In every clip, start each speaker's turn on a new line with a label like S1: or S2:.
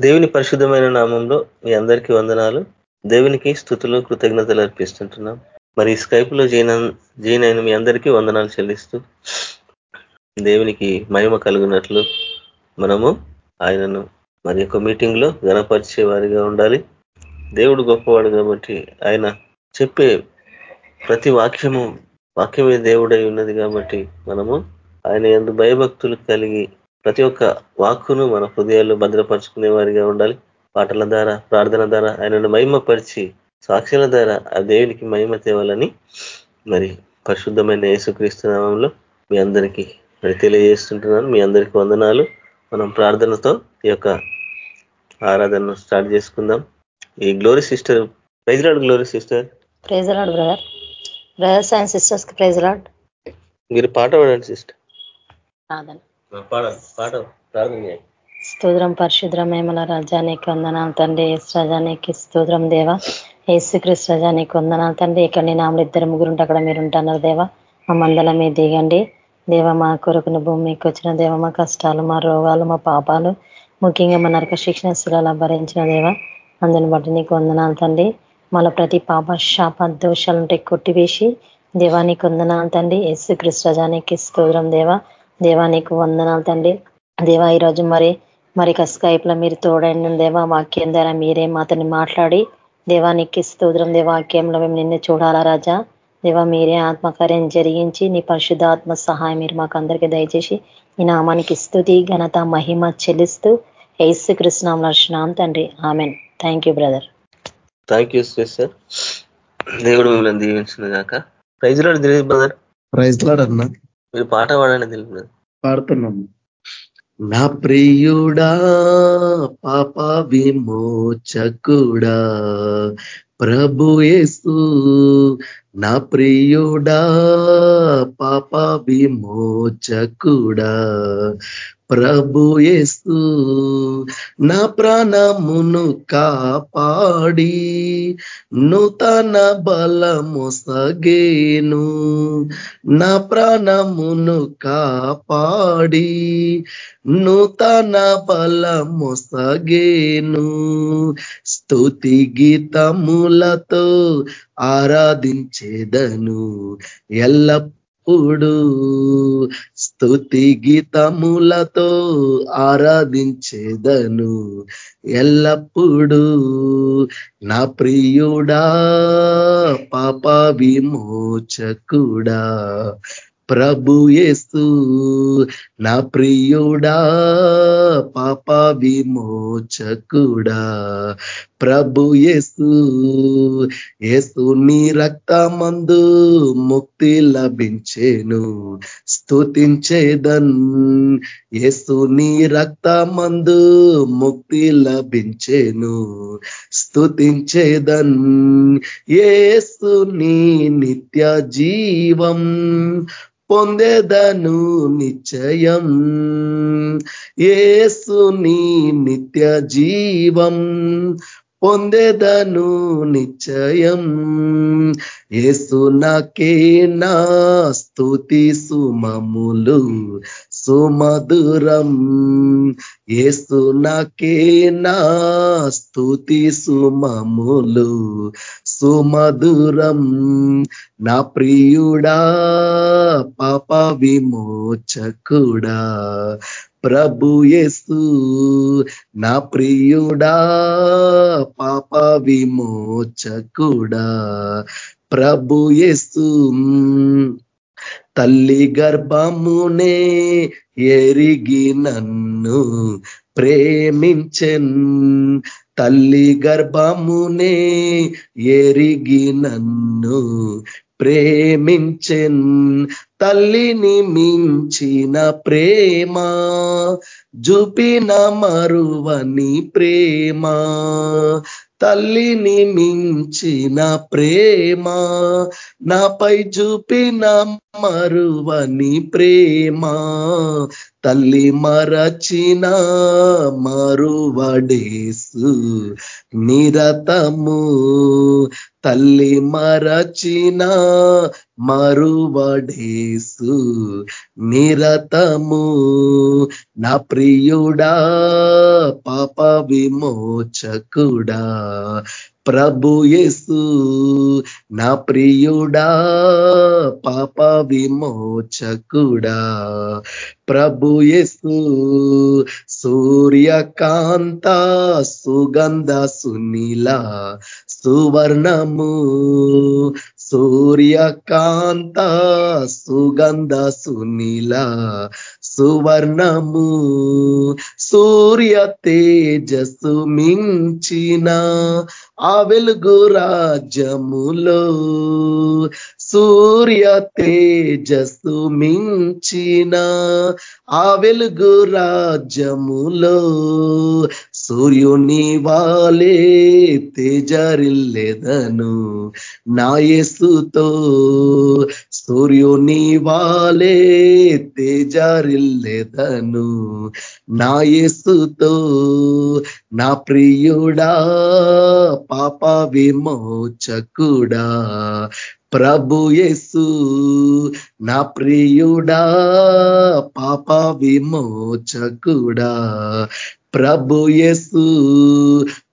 S1: దేవుని పరిశుద్ధమైన నామంలో మీ అందరికీ వందనాలు. దేవునికి స్థుతులు కృతజ్ఞతలు అర్పిస్తుంటున్నాం. మరి స్కైప్లో జైన్ అయిన మీ అందరికీ వందనాలు చెల్లిస్తూ దేవునికి మహిమ కలుగునట్లు మనము ఆయనను మరి యొక్క మీటింగ్లో గణపరిచే వారిగా ఉండాలి. దేవుడు గొప్పవాడు కాబట్టి ఆయన చెప్పే ప్రతి వాక్యము వాక్యమే దేవుడై ఉన్నది కాబట్టి మనము ఆయన ఎందు భయభక్తులు కలిగి ప్రతి ఒక్క వాక్కును మన హృదయాల్లో భద్రపరుచుకునే వారిగా ఉండాలి. పాటల ద్వారా ప్రార్థన ద్వారా ఆయనను మహిమపరిచి సాక్షుల ద్వారా ఆ దేవునికి మహిమ తేవాలని మరి పరిశుద్ధమైన యేసుక్రీస్తునామంలో మీ అందరికీ మరి తెలియజేస్తుంటున్నాను. మీ అందరికీ వందనాలు. మనం ప్రార్థనతో ఈ యొక్క ఆరాధనను స్టార్ట్ చేసుకుందాం. ఈ glory sister praise lord glory sister.
S2: Praise lord brother. Brothers and సిస్టర్స్కి praise lord.
S1: మీరు పాట పాడండి సిస్టర్.
S2: ప్రార్థన
S1: స్తోత్రం
S2: పరిశుద్రమేమల రజానికి వందనాలు తండ్రి. ఏసు రజానికి స్తోత్రం దేవ. ఏసుక్రీస్ రజానికి వందనాలు తండ్రి. ఇక్కడ నేను ఆమె ఇద్దరు ముగ్గురుంటే అక్కడ మీరు ఉంటున్నారు దేవ. మా మందల మీద దిగండి. దేవ మా కొరకుని భూమికి వచ్చిన దేవ మా కష్టాలు మా రోగాలు మా పాపాలు ముఖ్యంగా మా నరక శిక్షణ శిలలా భరించిన దేవ. అందుని బట్టి నీకు వందనాలు తండ్రి. మళ్ళీ ప్రతి పాప శాప దోషాలుంటే కొట్టివేసి దేవానికి వందనాలు తండ్రి. యేసు రజానికి స్తోత్రం దేవ. దేవానికి వందనాలు తండ్రి. దేవా ఈరోజు మరి మరి స్కైప్లో మీరు తోడండి దేవా వాక్యం ద్వారా మీరే మాతని మాట్లాడి దేవానికి స్తోత్రం దేవాక్యంలో మేము నిన్ను చూడాలా రాజా. దేవా మీరే ఆత్మకార్యం జరిగించి నీ పరిశుద్ధాత్మ సహాయం మీరు మాకు అందరికీ దయచేసి ఈ నామానికి స్థుతి ఘనత మహిమ చెల్లిస్తూ ఏసు కృష్ణం లక్షణం తండ్రి. Amen. Thank you brother
S1: thank you sir దేవుడు మిమ్మల్ని దీవించిన కాక praise lord brother
S3: praise lord అన్నా.
S1: మీరు పాట పాడండి తెలుపు
S3: పాడుతున్నాము నా ప్రియుడా పాప విమోచకుడా ప్రభుయేసు నా ప్రియుడా పాప విమోచకుడా ప్రభుయేసు నా ప్రాణమును కాపాడి నూతన బలము సగేను. నా ప్రాణమును కాపాడి నూతన బలము సగేను. స్తుతి గీతములతో ఆరాధించేదను. ఎల్ల ఎల్లప్పుడూ స్థుతి గీతములతో ఆరాధించేదను ఎల్లప్పుడూ. నా ప్రియుడా పాప విమోచకుడా ప్రభుయేసు నా ప్రియుడా పాప విమోచకుడా. ప్రభుయేసు యేసు నీ రక్తమందు ముక్తి లభించేను స్థుతించేదన్ యేసు నీ రక్తమందు ముక్తి లభించేను స్థుతించేదన్ యేసు నీ నిత్య జీవం పొందేదను నిశ్చయం. ఏసుని నిత్య జీవం. పొందేదను నిశ్చయం. ఏసు నాకే నా స్థుతి సుమములు సుమధురం. ఏసు నాకే నా స్థుతి సుమములు సుమధురం. నా ప్రియుడా పాప విమోచకుడా ప్రభుయేసు నా ప్రియుడా పాప విమోచకుడా ప్రభుయేసు తల్లి గర్భమునే ఎరిగి నన్ను ప్రేమించెన్. తల్లి గర్భమునే ఎరిగి నన్ను ప్రేమించెన్. తల్లిని మించిన ప్రేమ జుపిన మరువని ప్రేమ. తల్లిని మించిన ప్రేమ నాపై చూపిన మరువని ప్రేమ. తల్లి మరచిన మరువడేసు నిరతము. తల్లి మరచిన మరువడేసు నిరతము. నా ప్రియుడా పాప విమోచకుడా ప్రభు యేసు నా ప్రియుడా పాప విమోచకుడా. ప్రభు యేసు సూర్యకాంత సుగంధ సునీల సువర్ణము. సూర్యకాంత సుగంధ సునీల సువర్ణము సూర్య తేజస్సు మించిన ఆ వెలుగు రాజ్యములో సూర్య తేజస్సు మించిన ఆ వెలుగు రాజ్యములో సూర్యుని వాలే తేజరిల్లెదను. నాయసుతో సూర్యుని వాలే తేజరిల్లెదను. నాయసుతో నా ప్రియుడా పాప విమోచకుడా. ప్రభుయేసు నా ప్రియుడా పాప విమోచకుడా. ప్రభుయేసు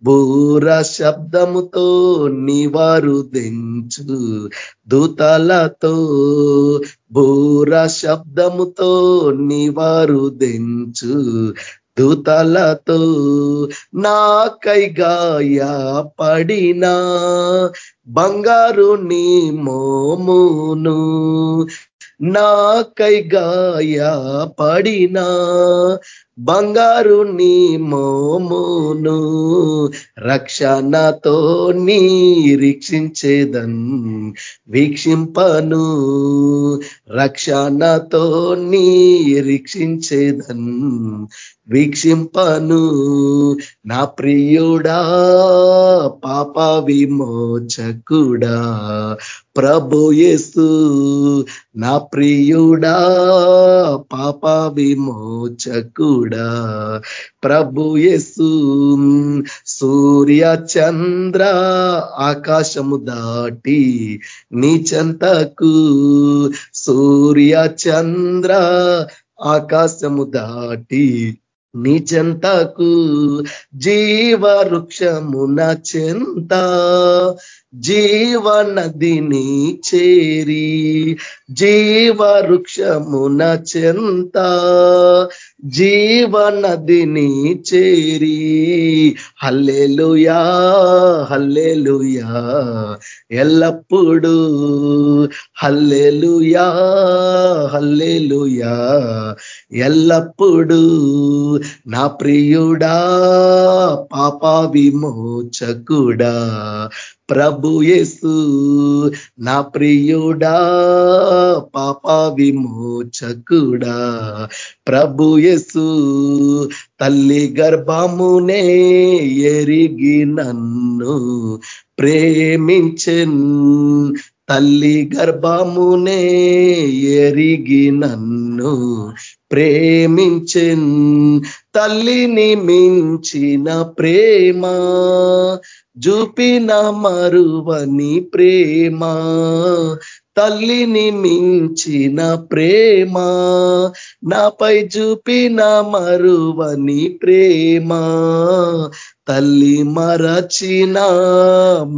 S3: బూర శబ్దముతో నివారు దించు. దూతలతో బూర శబ్దముతో నివారు దించు. దూతలతో నాకై గాయ పడినా బంగారు నీ మోమును నాకై గాయ పడినా బంగారు నీ మోమును రక్షణతో నిరీక్షించేదన్ వీక్షింపను. రక్షణతో నిరీక్షించేదన్ వీక్షింపను. నా ప్రియుడా పాప విమోచకుడా ప్రభుయేసు నా ప్రియుడా పాప విమోచకుడా ప్రభుయేసు సూర్య చంద్ర ఆకాశము దాటి నీచంతకు సూర్య చంద్ర ఆకాశము దాటి నిజంతకు జీవ వృక్షమున చెంత జీవ చేరి జీవ వృక్షమున చెంత. జీవనదిని చేరి. హల్లెలుయా హల్లెలుయా ఎల్లప్పుడూ. హల్లెలుయా హల్లెలుయా ఎల్లప్పుడూ. నా ప్రియుడా పాప విమోచకుడా ప్రభుయేసు నా ప్రియుడా పాప విమోచకుడా. ప్రభుయేసు తల్లి గర్భమునే ఎరిగి నన్ను ప్రేమించెన్. తల్లి గర్భమునే ఎరిగి నన్ను ప్రేమించెన్. తల్లిని మించిన ప్రేమ చూపిన మరువని ప్రేమ తల్లిని మించిన ప్రేమ నాపై చూపిన మరువని ప్రేమ తల్లి మరచిన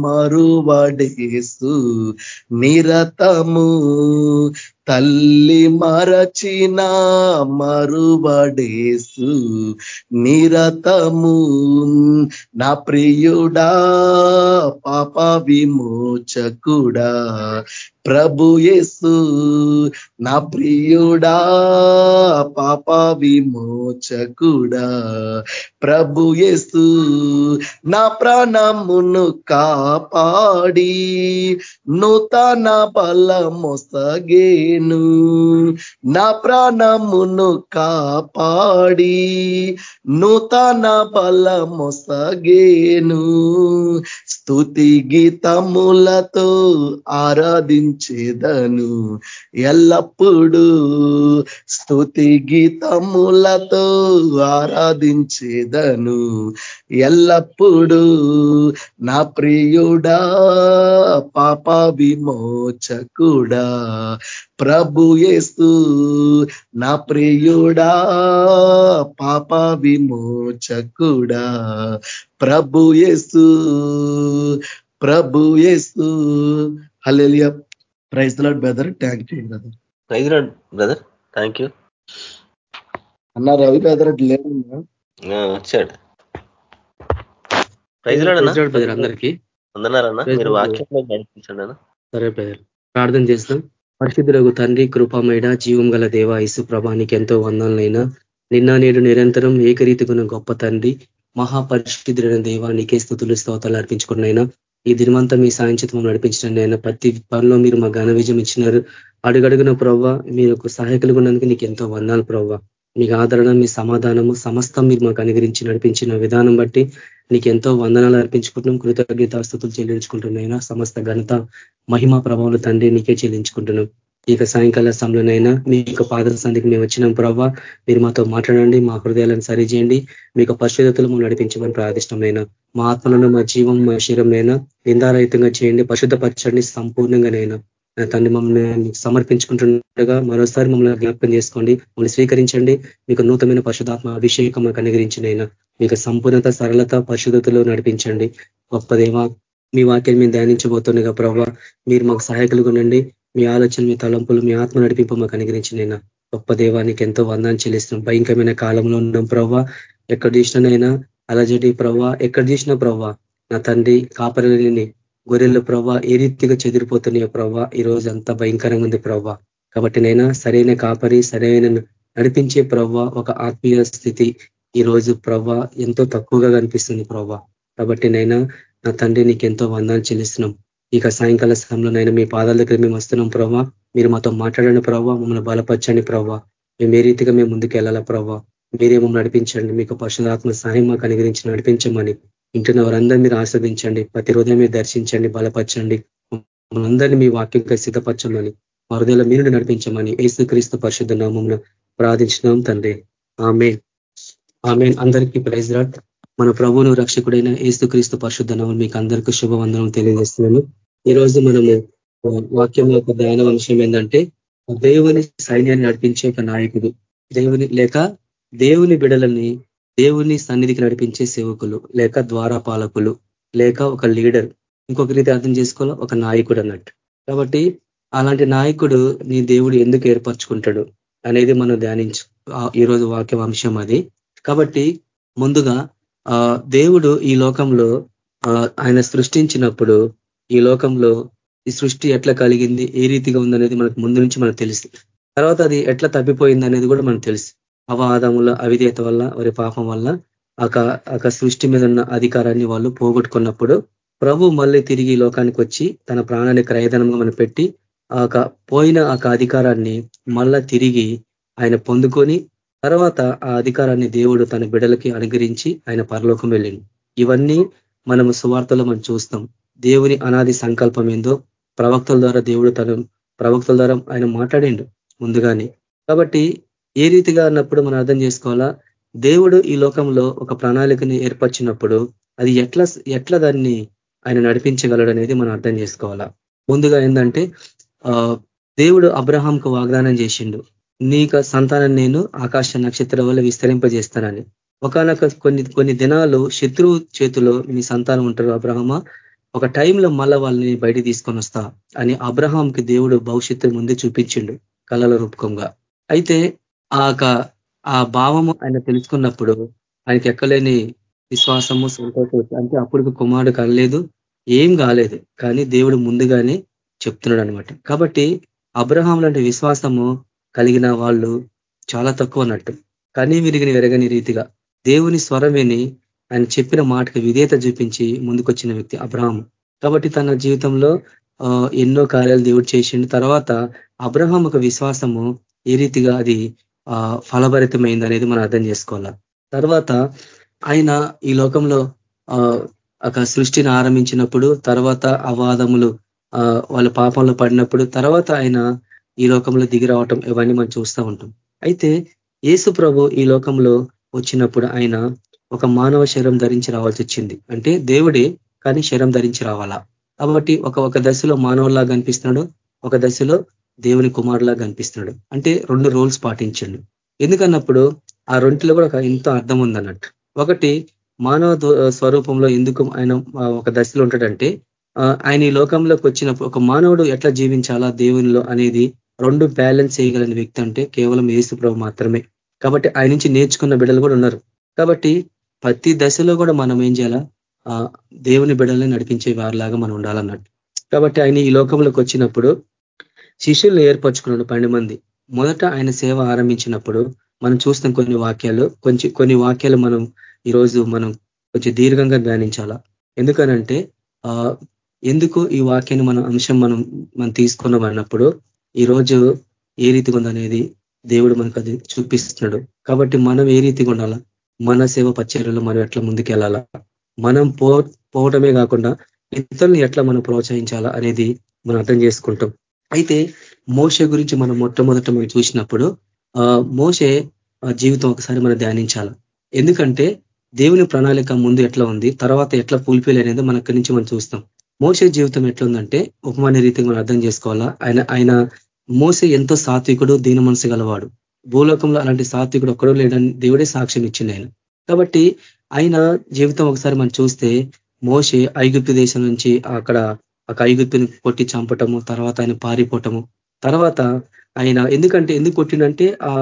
S3: మరువడేసు నిరతము. తల్లి మరచిన మరువడేసు నిరతము నా ప్రియుడా పాప విమోచకుడా. ప్రభుయేసు నా ప్రియుడా పాప విమోచకుడా. ప్రభుయేసు నా ప్రాణమును కాపాడి నూతన బలమొసగేను నా ప్రాణమును కాపాడి నూతన బలమొసగేను స్తుతి గీతములతో ఆరాధించేదను ఎల్లప్పుడూ. స్థుతి గీతములతో ఆరాధించేదను ఎల్లప్పుడూ. నా ప్రియుడా పాప విమోచకుడా ప్రభు యేసు నా ప్రియుడా పాప విమోచకుడా. ప్రభు యేసు ప్రభు యేసు. Hallelujah. Praise lord brother. Thank you brother.
S1: Praise lord brother. Thank you.
S3: అన్న రవి బ్రదర్ లేదు
S1: వచ్చాడు. ప్రైజ్ లాడ్ అన్న.
S4: అందరికీ.
S1: వందనారన్న
S4: Praise
S1: మీరు. వాక్యంలో నడిపించండి అన్న.
S4: సరే బ్రదర్. ప్రార్థన చేస్తాం. పరిశుద్ధులకు తండ్రి కృపమైన జీవం గల దేవ ఇసు ప్రభానికి ఎంతో వందనలైనా. నిన్న నేడు నిరంతరం ఏకరీతిగున్న గొప్ప తండ్రి మహాపరిశుద్ధుడైన దేవ నీకే స్థుతులు స్తోతాలు అర్పించుకున్నైనా ఈ దినమంతా మీ సాయంచితం నడిపించండి అయినా ప్రతి పనిలో మీరు మా ఘన విజయం ఇచ్చినారు. అడుగడుగున ప్రవ్వ మీరు సహాయకులు ఉన్నందుకు నీకు ఎంతో వందాలు ప్రవ్వ. మీకు ఆదరణ మీ సమాధానము సమస్తం మీరు మాకు అనుగరించి నడిపించిన విధానం బట్టి నీకు ఎంతో వందనాలు అర్పించుకుంటున్నాం కృతజ్ఞతాస్తుతులు చెల్లించుకుంటున్నాయినా సమస్త ఘనత మహిమ ప్రభావాలు తండ్రి నీకే చెల్లించుకుంటున్నాం. ఇక సాయంకాల సమయంలోనైనా మీ యొక్క పాదల సంధికి మేము వచ్చినాం. ప్రవ్వ మీరు మాతో మాట్లాడండి మా హృదయాలను సరిచేయండి. మీకు పరిశుద్ధతలు మేము నడిపించమని ప్రార్థిష్టమైన మా ఆత్మలను మా జీవం మా శరీరంనైనా నిందారహితంగా చేయండి పరిశుద్ధపరచండి సంపూర్ణంగానైనా. తండ్రి మమ్మల్ని సమర్పించుకుంటుండగా మరోసారి మమ్మల్ని జ్ఞాపకం చేసుకోండి మమ్మల్ని స్వీకరించండి. మీకు నూతనమైన పరిశుధాత్మ అభిషేకం మాకు అనుగ్రహించినైనా మీకు సంపూర్ణత సరళత పరిశుద్ధతలో నడిపించండి. గొప్పదేమా మీ వాక్యం మేము ధ్యానించబోతుండగా ప్రభావ మీరు మాకు సహాయకులుగా ఉండండి. మీ ఆలోచన మీ తలంపులు మీ ఆత్మ నడిపింపు మాకు అనుగ్రహించినైనా గొప్ప దేవానికి ఎంతో వందాన్ని చెల్లిస్తున్నాం. భయంకరమైన కాలంలో ఉన్నాం ప్రవ్వ ఎక్కడ చూసినైనా అలజడి ప్రవ్వా ఎక్కడ చూసినా ప్రవ్వా నా తండ్రి కాపరిని గొర్రెల ప్రభా ఏ రీతిగా చెదిరిపోతున్నాయో ప్రభా ఈ రోజు అంత భయంకరంగా ఉంది ప్రభా కాబట్టి నైనా సరైన కాపరి సరైన నడిపించే ప్రవ్వ ఒక ఆత్మీయ స్థితి. ఈ రోజు ప్రవ్వ ఎంతో తక్కువగా కనిపిస్తుంది ప్రవ్వ. కాబట్టి నైనా నా తండ్రి నీకు ఎంతో వందాలు చెల్లిస్తున్నాం. ఇక సాయంకాల సమయంలో నైనా మీ పాదాల దగ్గర మేము వస్తున్నాం ప్రవ్వ. మీరు మాతో మాట్లాడండి ప్రవ్వ మమ్మల్ని బలపరచండి ప్రవ్వ. మేము ఏ రీతిగా మేము ముందుకు వెళ్ళాలా ప్రవ్వ. మీరే మమ్మల్ని నడిపించండి. మీకు పరిశుధాత్మ సహాయం మాకు అనుగ్రహించి నడిపించమని. ఇంటున్న వారందరూ మీరు ఆస్వాదించండి ప్రతి మీరు దర్శించండి బలపరచండి. మనందరినీ మీ వాక్యంగా సిద్ధపరచమని మా మీరు నడిపించమని ఏసుక్రీస్తు పరిశుద్ధ నామమున ప్రార్థించినాం తండ్రి. ఆమె ఆమె అందరికీ ప్రైజ్ రాట్ మన ప్రభువును రక్షకుడైన ఏసుక్రీస్తు పరిశుద్ధ నామం మీకు అందరికీ శుభవందనం తెలియజేస్తున్నాను. ఈ రోజు మనము వాక్యం యొక్క ధ్యాన అంశం ఏంటంటే దేవుని సైన్యాన్ని నడిపించే ఒక నాయకుడు. దేవుని లేక దేవుని బిడలని దేవుని సన్నిధికి నడిపించే సేవకులు లేక ద్వారపాలకులు లేక ఒక లీడర్ ఇంకొక రీతి అర్థం చేసుకోవాలి? ఒక నాయకుడు అన్నట్టు. కాబట్టి అలాంటి నాయకుడు నీ దేవుడు ఎందుకు ఏర్పరచుకుంటాడు అనేది మనం ధ్యానించు ఈరోజు వాక్య అంశం అది. కాబట్టి ముందుగా దేవుడు ఈ లోకంలో ఆయన సృష్టించినప్పుడు ఈ లోకంలో ఈ సృష్టి ఎట్లా కలిగింది ఏ రీతిగా ఉందనేది మనకు ముందు నుంచి మనకు తెలుసు. తర్వాత అది ఎట్లా తప్పిపోయింది అనేది కూడా మనకు తెలుసు. అవాదముల అవిధేత వల్ల వారి పాపం వల్ల ఒక సృష్టి మీద ఉన్న అధికారాన్ని వాళ్ళు పోగొట్టుకున్నప్పుడు ప్రభు మళ్ళీ తిరిగి లోకానికి వచ్చి తన ప్రాణాన్ని క్రయధనంగా మనం పెట్టి ఆ పోయిన ఆ అధికారాన్ని మళ్ళా తిరిగి ఆయన పొందుకొని తర్వాత ఆ అధికారాన్ని దేవుడు తన బిడలకి అనుగ్రహించి ఆయన పరలోకం వెళ్ళింది ఇవన్నీ మనము సువార్తలో మనం చూస్తాం. దేవుని అనాది సంకల్పం ఏందో ప్రవక్తల ద్వారా దేవుడు తను ప్రవక్తల ద్వారా ఆయన మాట్లాడిండు ముందుగానే. కాబట్టి ఏ రీతిగా అన్నప్పుడు మనం అర్థం చేసుకోవాలా? దేవుడు ఈ లోకంలో ఒక ప్రణాళికని ఏర్పరిచినప్పుడు అది ఎట్లా ఎట్లా దాన్ని ఆయన నడిపించగలడు అనేది మనం అర్థం చేసుకోవాలా? ముందుగా ఏంటంటే దేవుడు అబ్రహాంకు వాగ్దానం చేసిండు నీక సంతానం నేను ఆకాశ నక్షత్రం వల్ల విస్తరింపజేస్తానని. ఒకనొక కొన్ని కొన్ని దినాలు శత్రువు చేతిలో మీ సంతానం ఉంటారు అబ్రహమ ఒక టైంలో మళ్ళా వాళ్ళని బయట తీసుకొని వస్తా అని అబ్రహాంకి దేవుడు భవిష్యత్తు ముందే చూపించిండు కళల రూపకంగా. అయితే ఆ ఆ భావము ఆయన తెలుసుకున్నప్పుడు ఆయనకి ఎక్కలేని విశ్వాసము సంతోషం అంటే అప్పుడు కుమారుడు కనలేదు ఏం కాలేదు. కానీ దేవుడు ముందుగానే చెప్తున్నాడు అనమాట కాబట్టి అబ్రహాం లాంటి విశ్వాసము కలిగిన వాళ్ళు చాలా తక్కువ అన్నట్టు. కానీ విరిగిన విరగని రీతిగా దేవుని స్వరం విని ఆయన చెప్పిన మాటకి విధేత చూపించి ముందుకొచ్చిన వ్యక్తి అబ్రహాం కాబట్టి తన జీవితంలో ఎన్నో కార్యాలు దేవుడు చేసిండు. తర్వాత అబ్రహాం ఒక విశ్వాసము ఏ రీతిగా అది ఫలభరితమైంది అనేది మనం అర్థం చేసుకోవాలా. తర్వాత ఆయన ఈ లోకంలో ఒక సృష్టిని ఆరంభించినప్పుడు తర్వాత అవాదములు వాళ్ళ పాపంలో పడినప్పుడు తర్వాత ఆయన ఈ లోకంలో దిగి రావటం ఇవన్నీ మనం చూస్తూ ఉంటాం. అయితే యేసు ప్రభు ఈ లోకంలో వచ్చినప్పుడు ఆయన ఒక మానవ శరం ధరించి రావాల్సి వచ్చింది. అంటే దేవుడే కానీ శరం ధరించి రావాలా? కాబట్టి ఒక ఒక దశలో మానవుల్లా కనిపిస్తున్నాడు ఒక దశలో దేవుని కుమారులా కనిపిస్తున్నాడు అంటే రెండు రోల్స్ పాటించండు. ఎందుకన్నప్పుడు ఆ రెంటిలో కూడా ఎంతో అర్థం ఉందన్నట్టు. ఒకటి మానవ స్వరూపంలో ఎందుకు ఆయన ఒక దశలో ఉంటాడంటే ఆయన ఈ లోకంలోకి వచ్చినప్పుడు ఒక మానవుడు ఎట్లా జీవించాలా దేవునిలో అనేది రెండు బ్యాలెన్స్ చేయగలని వ్యక్తి అంటే కేవలం ఏసు ప్రభు మాత్రమే. కాబట్టి ఆయన నుంచి నేర్చుకున్న బిడ్డలు కూడా ఉన్నారు. కాబట్టి ప్రతి దశలో కూడా మనం ఏం చేయాలా? దేవుని బిడ్డల్ని నడిపించే వారిలాగా మనం ఉండాలన్నట్టు. కాబట్టి ఆయన ఈ లోకంలోకి వచ్చినప్పుడు శిష్యులు ఏర్పరచుకున్నాడు పన్నెండు మంది. మొదట ఆయన సేవ ఆరంభించినప్పుడు మనం చూస్తాం కొన్ని వాక్యాలు కొంచెం కొన్ని వాక్యాలు మనం ఈరోజు మనం కొంచెం దీర్ఘంగా ధ్యానించాలా? ఎందుకనంటే ఆ ఎందుకు ఈ వాక్యాన్ని మన అంశం మనం మనం తీసుకున్నాం అన్నప్పుడు ఈరోజు ఏ రీతిగా ఉందనేది దేవుడు మనకు అది చూపిస్తున్నాడు. కాబట్టి మనం ఏ రీతిగా ఉండాలా? మన సేవ పచ్చర్యలో మనం ఎట్లా ముందుకెళ్ళాలా? మనం పో పోవటమే కాకుండా ఇతరులను ఎట్లా మనం ప్రోత్సహించాలా అనేది మనం అర్థం చేసుకుంటాం. అయితే మోసే గురించి మనం మొట్టమొదట మనం చూసినప్పుడు మోసే జీవితం ఒకసారి మనం ధ్యానించాలి. ఎందుకంటే దేవుని ప్రణాళిక ముందు ఎట్లా ఉంది తర్వాత ఎట్లా ఫుల్ఫిల్ అనేది మన నుంచి మనం చూస్తాం. మోసే జీవితం ఎట్లా ఉందంటే ఉపమాన రీతిగా మనం అర్థం చేసుకోవాలా? ఆయన ఆయన మోసే ఎంతో సాత్వికుడు దీన మనసు గలవాడు. భూలోకంలో అలాంటి సాత్వికుడు ఒక్కడో లేడని దేవుడే సాక్ష్యం ఇచ్చింది ఆయన. కాబట్టి ఆయన జీవితం ఒకసారి మనం చూస్తే మోసే ఐగుప్తు దేశం నుంచి అక్కడ ఒక ఐగుప్తుని కొట్టి చంపటము తర్వాత ఆయన పారిపోవటము తర్వాత ఆయన ఎందుకంటే ఎందుకు కొట్టిండంటే ఆ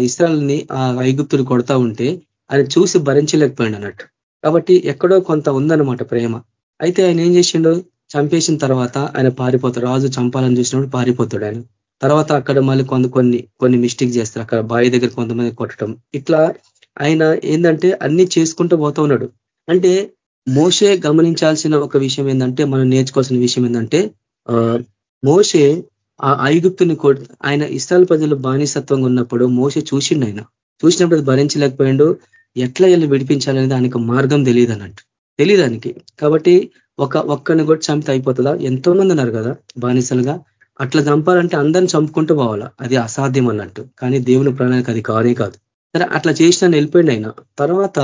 S4: ఇస్రాయల్ని ఆ ఐగుప్తుని కొడతా ఉంటే ఆయన చూసి భరించలేకపోయాడు అన్నట్టు కాబట్టి ఎక్కడో కొంత ఉందన్నమాట ప్రేమ. అయితే ఆయన ఏం చేసిండు? చంపేసిన తర్వాత ఆయన పారిపోతాడు. రాజు చంపాలని చూసినప్పుడు పారిపోతాడు ఆయన. తర్వాత అక్కడ మళ్ళీ కొంత కొన్ని కొన్ని మిస్టేక్ చేస్తారు. అక్కడ బావి దగ్గర కొంతమంది కొట్టడం ఇట్లా ఆయన ఏంటంటే అన్ని చేసుకుంటూ పోతా ఉన్నాడు. అంటే మోసే గమనించాల్సిన ఒక విషయం ఏంటంటే మనం నేర్చుకోవాల్సిన విషయం ఏంటంటే మోసే ఆ ఐగుప్తుని ఆయన ఇష్టాల ప్రజలు బానిసత్వంగా ఉన్నప్పుడు మోసే చూసిండు ఆయన. చూసినప్పుడు భరించలేకపోయిండు. ఎట్లా వెళ్ళి విడిపించాలనేది ఆయనకు మార్గం తెలియదు అన్నట్టు తెలియదు ఆయనకి. కాబట్టి ఒక ఒక్కరిని కూడా చంపితే అయిపోతుందా? ఎంతో మంది ఉన్నారు కదా బానిసలుగా. అట్లా చంపాలంటే అందరిని చంపుకుంటూ పోవాలా? అది అసాధ్యం అన్నట్టు. కానీ దేవుని ప్రాణానికి అది కానే కాదు. సరే అట్లా చేసిన వెళ్ళిపోయింది ఆయన. తర్వాత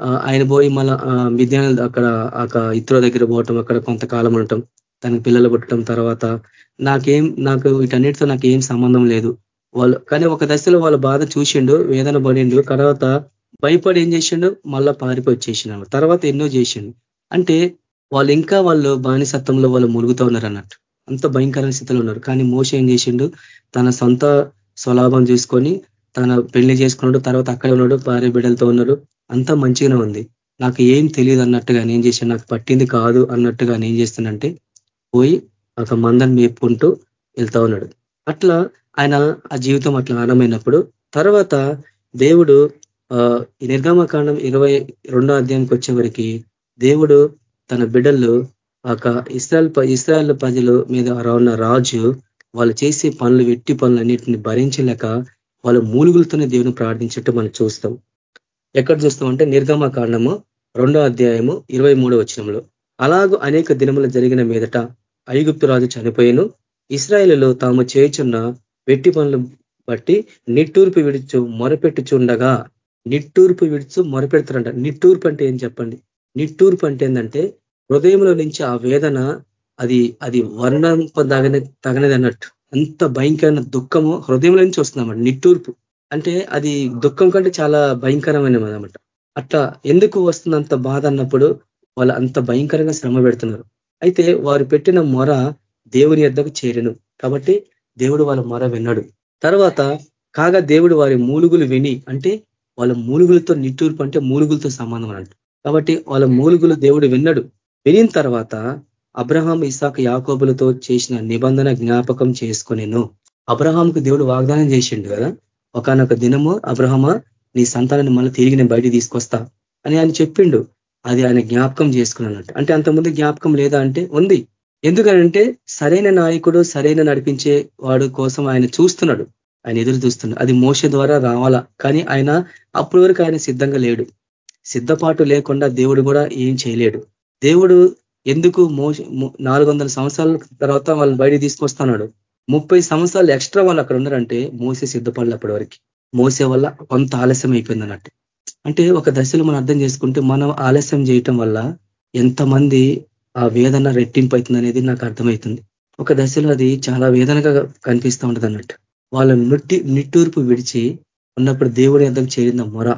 S4: ఆయన పోయి మళ్ళా విద్యార్థులు అక్కడ ఒక ఇత్రో దగ్గర పోవటం అక్కడ కొంతకాలం ఉండటం తనకి పిల్లలు పుట్టడం తర్వాత నాకేం నాకు వీటన్నిటితో నాకు ఏం సంబంధం లేదు. వాళ్ళు కానీ ఒక దశలో వాళ్ళ బాధ చూసిండు వేదన పడిండు. తర్వాత భయపడి ఏం చేసిండు? మళ్ళా పారిపోయి వచ్చేసినాడు తర్వాత ఎన్నో చేసిండు. అంటే వాళ్ళు ఇంకా వాళ్ళు బానిసత్వంలో వాళ్ళు మురుగుతూ ఉన్నారు అన్నట్టు. అంత భయంకరమైన స్థితిలో ఉన్నారు. కానీ మోస ఏం చేసిండు? తన సొంత స్వలాభం చూసుకొని తన పెళ్ళి చేసుకున్నాడు తర్వాత అక్కడే ఉన్నాడు భార్య బిడ్డలతో ఉన్నాడు. అంత మంచిగానే ఉంది. నాకు ఏం తెలియదు అన్నట్టుగా నేను చేశాను? నాకు పట్టింది కాదు అన్నట్టుగా నేను చేస్తానంటే పోయి ఒక మందని మేపుకుంటూ వెళ్తా ఉన్నాడు. అట్లా ఆయన ఆ జీవితం అట్లా ఆనమైనప్పుడు తర్వాత దేవుడు ఈ నిర్గమకాండం ఇరవై రెండో అధ్యాయంకి వచ్చే దేవుడు తన బిడ్డలు ఒక ఇస్రాయల్ ఇస్రాయల్ ప్రజల మీద ఉన్న రాజు వాళ్ళు చేసే పనులు వెట్టి పనులన్నిటిని భరించలేక వాళ్ళ మూలుగులతోనే దేవుని ప్రార్థించట్టు మనం చూస్తాం. ఎక్కడ చూస్తామంటే నిర్గమ కాండము రెండో అధ్యాయము ఇరవై మూడో వచనంలో అలాగూ అనేక దినములు జరిగిన మీదట ఐగుప్తు రాజు చనిపోయిను. ఇస్రాయేల్లో తాము చేయుచున్న వెట్టి పనులు బట్టి నిట్టూర్పు విడుచు మొరపెట్టుచుండగా నిట్టూర్పు విడుచు మొరపెడతారంట. నిట్టూర్పు అంటే ఏం చెప్పండి? నిట్టూర్పు అంటే ఏంటంటే హృదయంలో నుంచి ఆ వేదన అది అది వర్ణంపదగని తగనది అన్నట్టు. అంత భయంకరమైన దుఃఖము హృదయంలో నుంచి వస్తుందన్నమాట నిట్టూర్పు. అంటే అది దుఃఖం కంటే చాలా భయంకరమైనది అనమాట అట్లా ఎందుకు వస్తుందంత బాధ అన్నప్పుడు వాళ్ళు అంత భయంకరంగా శ్రమ పెడుతున్నారు. అయితే వారు పెట్టిన మొర దేవుని యొద్దకు చేరను. కాబట్టి దేవుడు వాళ్ళ మొర విన్నాడు. తర్వాత కాగా దేవుడు వారి మూలుగులు విని అంటే వాళ్ళ మూలుగులతో నిట్టూర్పు అంటే మూలుగులతో సంబంధం అన్నట్టు. కాబట్టి వాళ్ళ మూలుగులు దేవుడు విన్నాడు. వినిన తర్వాత అబ్రహాం ఇసాక్ యాకోబులతో చేసిన నిబంధన జ్ఞాపకం చేసుకునేను. అబ్రహాంకు దేవుడు వాగ్దానం చేసిండు కదా ఒకనొక దినము అబ్రహమ నీ సంతానాన్ని మళ్ళీ తిరిగి నేను బయట తీసుకొస్తా అని ఆయన చెప్పిండు. అది ఆయన జ్ఞాపకం చేసుకున్నట్టు. అంటే అంతకుముందు జ్ఞాపకం లేదా అంటే ఉంది. ఎందుకంటే సరైన నాయకుడు సరైన నడిపించే వాడు కోసం ఆయన చూస్తున్నాడు. ఆయన ఎదురు చూస్తున్నాడు. అది మోస ద్వారా రావాలా? కానీ ఆయన అప్పటి వరకు ఆయన సిద్ధంగా లేడు. సిద్ధపాటు లేకుండా దేవుడు కూడా ఏం చేయలేడు. దేవుడు ఎందుకు నాలుగు వందల సంవత్సరాల తర్వాత వాళ్ళు బయట తీసుకొస్తున్నాడు? ముప్పై సంవత్సరాలు ఎక్స్ట్రా వాళ్ళు అక్కడ ఉన్నారంటే మోసే సిద్ధపడలే అప్పటి వరకు. మోసే వల్ల కొంత ఆలస్యం అయిపోయింది అన్నట్టు. అంటే ఒక దశలో మనం అర్థం చేసుకుంటే మనం ఆలస్యం చేయటం వల్ల ఎంతమంది ఆ వేదన రెట్టింపు అవుతుంది అనేది నాకు అర్థమవుతుంది. ఒక దశలో అది చాలా వేదనగా కనిపిస్తూ ఉంటుంది అన్నట్టు. వాళ్ళ నుట్టి నిట్టూర్పు విడిచి ఉన్నప్పుడు దేవుడి ఎంతకు చేరిన మొర.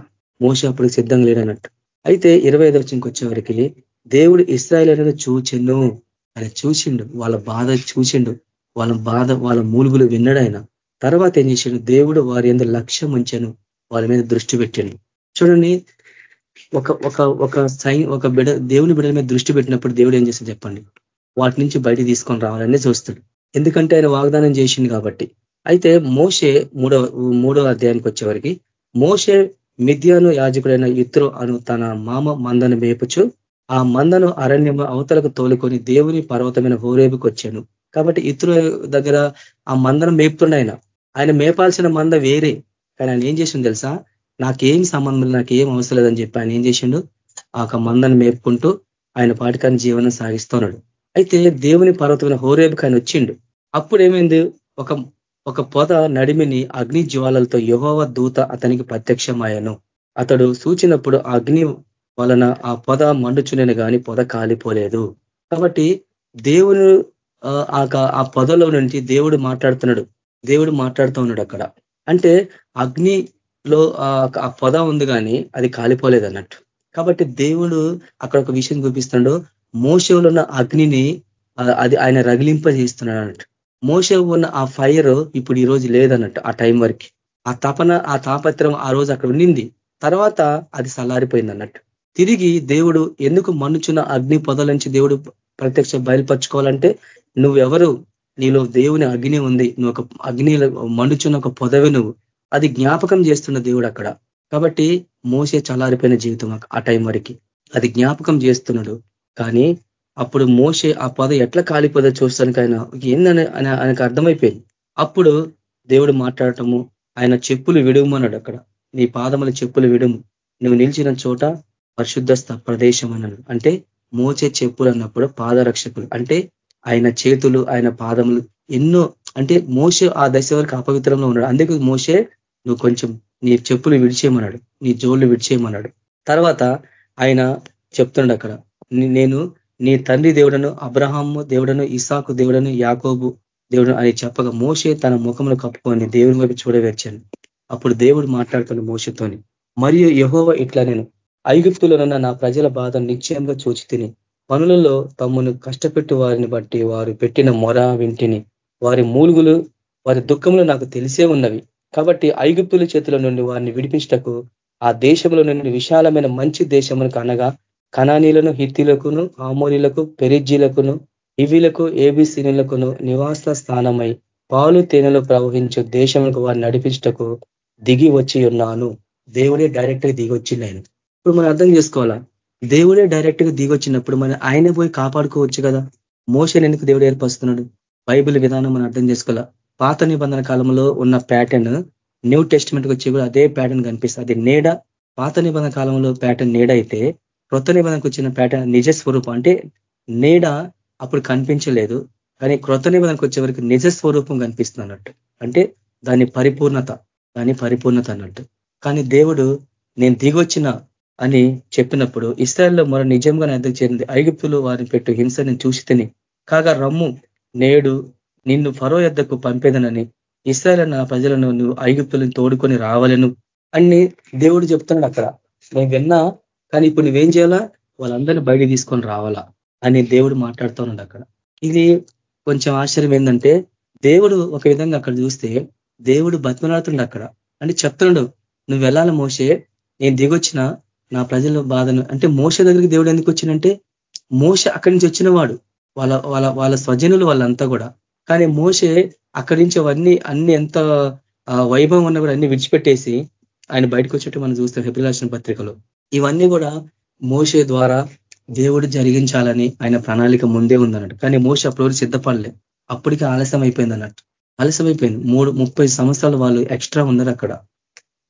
S4: మోస అప్పుడు సిద్ధంగా లేడన్నట్టు అయితే ఇరవై ఐదవ వచ్చేవరికి దేవుడు ఇస్రాయల్ చూచిండు ఆయన చూసిండు వాళ్ళ బాధ చూసిండు వాళ్ళ బాధ వాళ్ళ మూలుగులు విన్నాడు ఆయన. తర్వాత ఏం చేసిండు? దేవుడు వారి ఎందుకు లక్ష్యం ఉంచాను. వాళ్ళ మీద దృష్టి పెట్టిండు. చూడండి ఒక ఒక ఒక సై ఒక బిడ దేవుని బిడల మీద దృష్టి పెట్టినప్పుడు దేవుడు ఏం చేస్తాడు చెప్పండి? వాటి నుంచి బయట తీసుకొని రావాలనే చూస్తాడు. ఎందుకంటే ఆయన వాగ్దానం చేసింది కాబట్టి. అయితే మోషే మూడవ మూడవ అధ్యాయానికి వచ్చేవరికి మోషే మిథ్యాను యాజకుడైన ఇత్రు అను తన మామ మందను మేపుచు ఆ మందను అరణ్యం అవతలకు తోలుకొని దేవుని పర్వతమైన హోరేబుకి వచ్చాను కాబట్టి ఇతరు దగ్గర ఆ మందను మేపుతుండే ఆయన ఆయన మేపాల్సిన మంద వేరే. కానీ ఆయన ఏం చేసిండు తెలుసా? నాకేం సంబంధం నాకేం అవసరం లేదని చెప్పి ఆయన ఏం చేసిండు? ఆ మందను మేపుకుంటూ ఆయన పాటికాన్ని జీవనం సాగిస్తున్నాడు. అయితే దేవుని పర్వతమైన హోరేబుకి ఆయన వచ్చిండు. అప్పుడు ఏమైంది ఒక ఒక పొద నడిమిని అగ్ని జ్వాలలతో యహోవ దూత అతనికి ప్రత్యక్షమాయను అతడు సూచినప్పుడు అగ్ని వలన ఆ పొద మండుచునేను కానీ పొద కాలిపోలేదు. కాబట్టి దేవుడు ఆ పొదలో నుంచి దేవుడు మాట్లాడుతున్నాడు. దేవుడు మాట్లాడుతూ ఉన్నాడు అక్కడ. అంటే అగ్నిలో ఆ పొద ఉంది కానీ అది కాలిపోలేదు అన్నట్టు. కాబట్టి దేవుడు అక్కడ ఒక విషయం చూపిస్తున్నాడు. మోసంలో ఉన్న అగ్నిని అది ఆయన రగిలింపజేస్తున్నాడు అన్నట్టు. మోస ఉన్న ఆ ఫైర్ ఇప్పుడు ఈ రోజు లేదన్నట్టు ఆ టైం వరకు. ఆ తపన ఆ తాపత్రం ఆ రోజు అక్కడ ఉండింది. తర్వాత అది సలారిపోయింది అన్నట్టు. తిరిగి దేవుడు ఎందుకు మన్నుచున్న అగ్ని పొదల నుంచి దేవుడు ప్రత్యక్ష బయలుపరచుకోవాలంటే నువ్వెవరు? నీలో దేవుని అగ్ని ఉంది. నువ్వు ఒక అగ్ని మండుచున్న ఒక పొదవి నువ్వు. అది జ్ఞాపకం చేస్తున్న దేవుడు అక్కడ. కాబట్టి మోసే చలారిపోయిన జీవితం ఆ టైం వరకు. అది జ్ఞాపకం చేస్తున్నాడు. కానీ అప్పుడు మోసే ఆ పద ఎట్లా కాలిపోదో చూస్తానికి ఆయన ఏందని ఆయనకు అర్థమైపోయింది. అప్పుడు దేవుడు మాట్లాడటము ఆయన చెప్పులు విడుమన్నాడు అక్కడ. నీ పాదముల చెప్పులు విడుము. నువ్వు నిలిచిన చోట పరిశుద్ధస్థ ప్రదేశం అన్నాడు అంటే మోచే చెప్పులు అన్నప్పుడు పాదరక్షకులు. అంటే ఆయన చేతులు ఆయన పాదములు ఎన్నో అంటే మోసే ఆ దశ వరకు అపవిత్రంలో ఉన్నాడు. అందుకు మోసే నువ్వు కొంచెం నీ చెప్పులు విడిచేయమన్నాడు. నీ జోళ్ళు విడిచేయమన్నాడు. తర్వాత ఆయన చెప్తున్నాడు అక్కడ నేను నీ తండ్రి దేవుడను అబ్రహాము దేవుడను ఇసాకు దేవుడను యాకోబు దేవుడు అని చెప్పగా మోసే తన ముఖంలో కప్పుకొని దేవుని వైపు చూడవేర్చాను. అప్పుడు దేవుడు మాట్లాడుతున్న మోసతోని మరియు యహోవ ఇట్లా నేను ఐగుప్తులనున్న నా ప్రజల బాధ నిశ్చయంగా చూచి తిని. పనులలో తమ్మును కష్టపెట్టు వారిని బట్టి వారు పెట్టిన మొర వింటిని. వారి మూలుగులు వారి దుఃఖములు నాకు తెలిసే ఉన్నవి. కాబట్టి ఐగుప్తుల చేతుల నుండి వారిని విడిపించటకు ఆ దేశంలో నుండి విశాలమైన మంచి దేశములకు అనగా కణానీలను హిత్తిలకును ఆమోనీలకు పెరిజీలకును ఇవిలకు ఏబిసినులకును నివాస స్థానమై పాలు తేనెలు ప్రవహించు దేశములకు వారిని నడిపించటకు దిగి వచ్చి ఉన్నాను. దేవుడే డైరెక్ట్గా దిగి వచ్చింది ఆయన ఇప్పుడు మనం అర్థం చేసుకోవాలా? దేవుడే డైరెక్ట్గా దిగొచ్చినప్పుడు మనం ఆయన పోయి కాపాడుకోవచ్చు కదా? మోషన్ ఎందుకు దేవుడు ఏర్పరుస్తున్నాడు? బైబిల్ విధానం మనం అర్థం చేసుకోవాలా? పాత నిబంధన కాలంలో ఉన్న ప్యాటర్న్ న్యూ టెస్ట్మెంట్కి వచ్చి కూడా అదే ప్యాటర్న్ కనిపిస్తుంది. అది నీడ. పాత నిబంధన కాలంలో ప్యాటర్న్ నీడ అయితే క్రొత్త నిబంధనకు వచ్చిన ప్యాటర్న్ నిజ స్వరూపం. అంటే నీడ అప్పుడు కనిపించలేదు కానీ క్రొత్త నిబంధనకు వచ్చే వరకు నిజ స్వరూపం కనిపిస్తుంది అన్నట్టు. అంటే దాని పరిపూర్ణత దాని పరిపూర్ణత అన్నట్టు. కానీ దేవుడు నేను దిగొచ్చిన అని చెప్పినప్పుడు ఇస్రాయల్లో మరో నిజంగా ఎందుకు చేరింది? ఐగుప్తులు వారిని పెట్టు హింసని చూసి తిని కాగా రమ్ము నేడు నిన్ను ఫరో ఎద్దకు పంపేదనని ఇస్రాయల్ నా ప్రజలను నువ్వు ఐగుప్తులను తోడుకొని రావాలను అని దేవుడు చెప్తున్నాడు అక్కడ. నేను విన్నా కానీ ఇప్పుడు నువ్వేం చేయాలా? వాళ్ళందరినీ బయట తీసుకొని రావాలా అని దేవుడు మాట్లాడుతున్నాడు అక్కడ. ఇది కొంచెం ఆశ్చర్యం ఏంటంటే దేవుడు ఒక విధంగా అక్కడ చూస్తే దేవుడు బతిమలాడుతుండ అక్కడ. అంటే చెప్తున్నాడు నువ్వు వెళ్ళాలి మోసే నేను దిగొచ్చిన నా ప్రజల బాధను అంటే మోస దగ్గరికి దేవుడు ఎందుకు వచ్చిందంటే మోస అక్కడి నుంచి వచ్చిన వాడు వాళ్ళ వాళ్ళ వాళ్ళ స్వజనులు వాళ్ళంతా కూడా. కానీ మోసే అక్కడి నుంచి అవన్నీ అన్ని ఎంత వైభవం ఉన్నా కూడా అన్ని విడిచిపెట్టేసి ఆయన బయటకు వచ్చేట్టు మనం చూస్తాం హెబ్రిలాసిన పత్రికలో. ఇవన్నీ కూడా మోసే ద్వారా దేవుడు జరిగించాలని ఆయన ప్రణాళిక ముందే ఉందన్నట్టు. కానీ మోస అప్పుడు సిద్ధపడలే. అప్పటికే ఆలస్యం అయిపోయింది అన్నట్టు ఆలస్యం అయిపోయింది మూడు ముప్పై సంవత్సరాలు వాళ్ళు ఎక్స్ట్రా ఉన్నారు అక్కడ.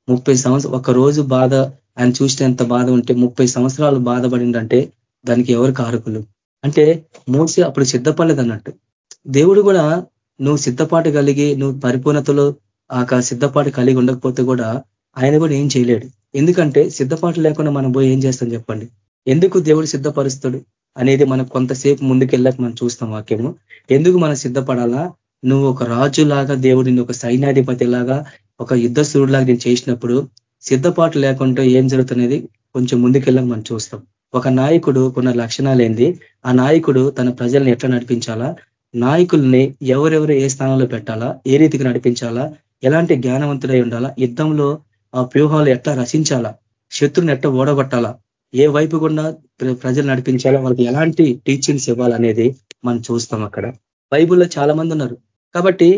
S4: ముప్పై సంవత్సరం ఒక రోజు బాధ ఆయన చూస్తే ఎంత బాధ ఉంటే ముప్పై సంవత్సరాలు బాధపడిందంటే దానికి ఎవరు కారకులు అంటే మోసే అప్పుడు సిద్ధపడలేదు అన్నట్టు దేవుడు కూడా నువ్వు సిద్ధపాటు కలిగి నువ్వు పరిపూర్ణతలో ఆ సిద్ధపాటు కలిగి ఉండకపోతే కూడా ఆయన కూడా ఏం చేయలేడు. ఎందుకంటే సిద్ధపాటు లేకుండా మనం పోయి ఏం చేస్తాం చెప్పండి? ఎందుకు దేవుడు సిద్ధపరుస్తాడు అనేది మనం కొంతసేపు ముందుకెళ్ళాక మనం చూస్తాం వాక్యము. ఎందుకు మనం సిద్ధపడాలా? నువ్వు ఒక రాజులాగా దేవుడిని ఒక సైన్యాధిపతి లాగా ఒక యుద్ధ సూర్యులాగా నేను చేసినప్పుడు సిద్ధపాటు లేకుండా ఏం జరుగుతున్నది? కొంచెం ముందుకెళ్ళక మనం చూస్తాం. ఒక నాయకుడు కొన్ని లక్షణాలు ఏంది? ఆ నాయకుడు తన ప్రజల్ని ఎట్లా నడిపించాలా? నాయకుల్ని ఎవరెవరు ఏ స్థానంలో పెట్టాలా? ఏ రీతికి నడిపించాలా? ఎలాంటి జ్ఞానవంతుడై ఉండాలా? యుద్ధంలో ఆ వ్యూహాలు ఎట్లా రచించాలా? శత్రుని ఎట్లా ఓడగొట్టాలా? ఏ వైపు కూడా ప్రజలు నడిపించాలా? వాళ్ళకి ఎలాంటి టీచింగ్స్ ఇవ్వాలనేది మనం చూస్తాం అక్కడ. బైబుల్లో చాలా మంది ఉన్నారు. కాబట్టి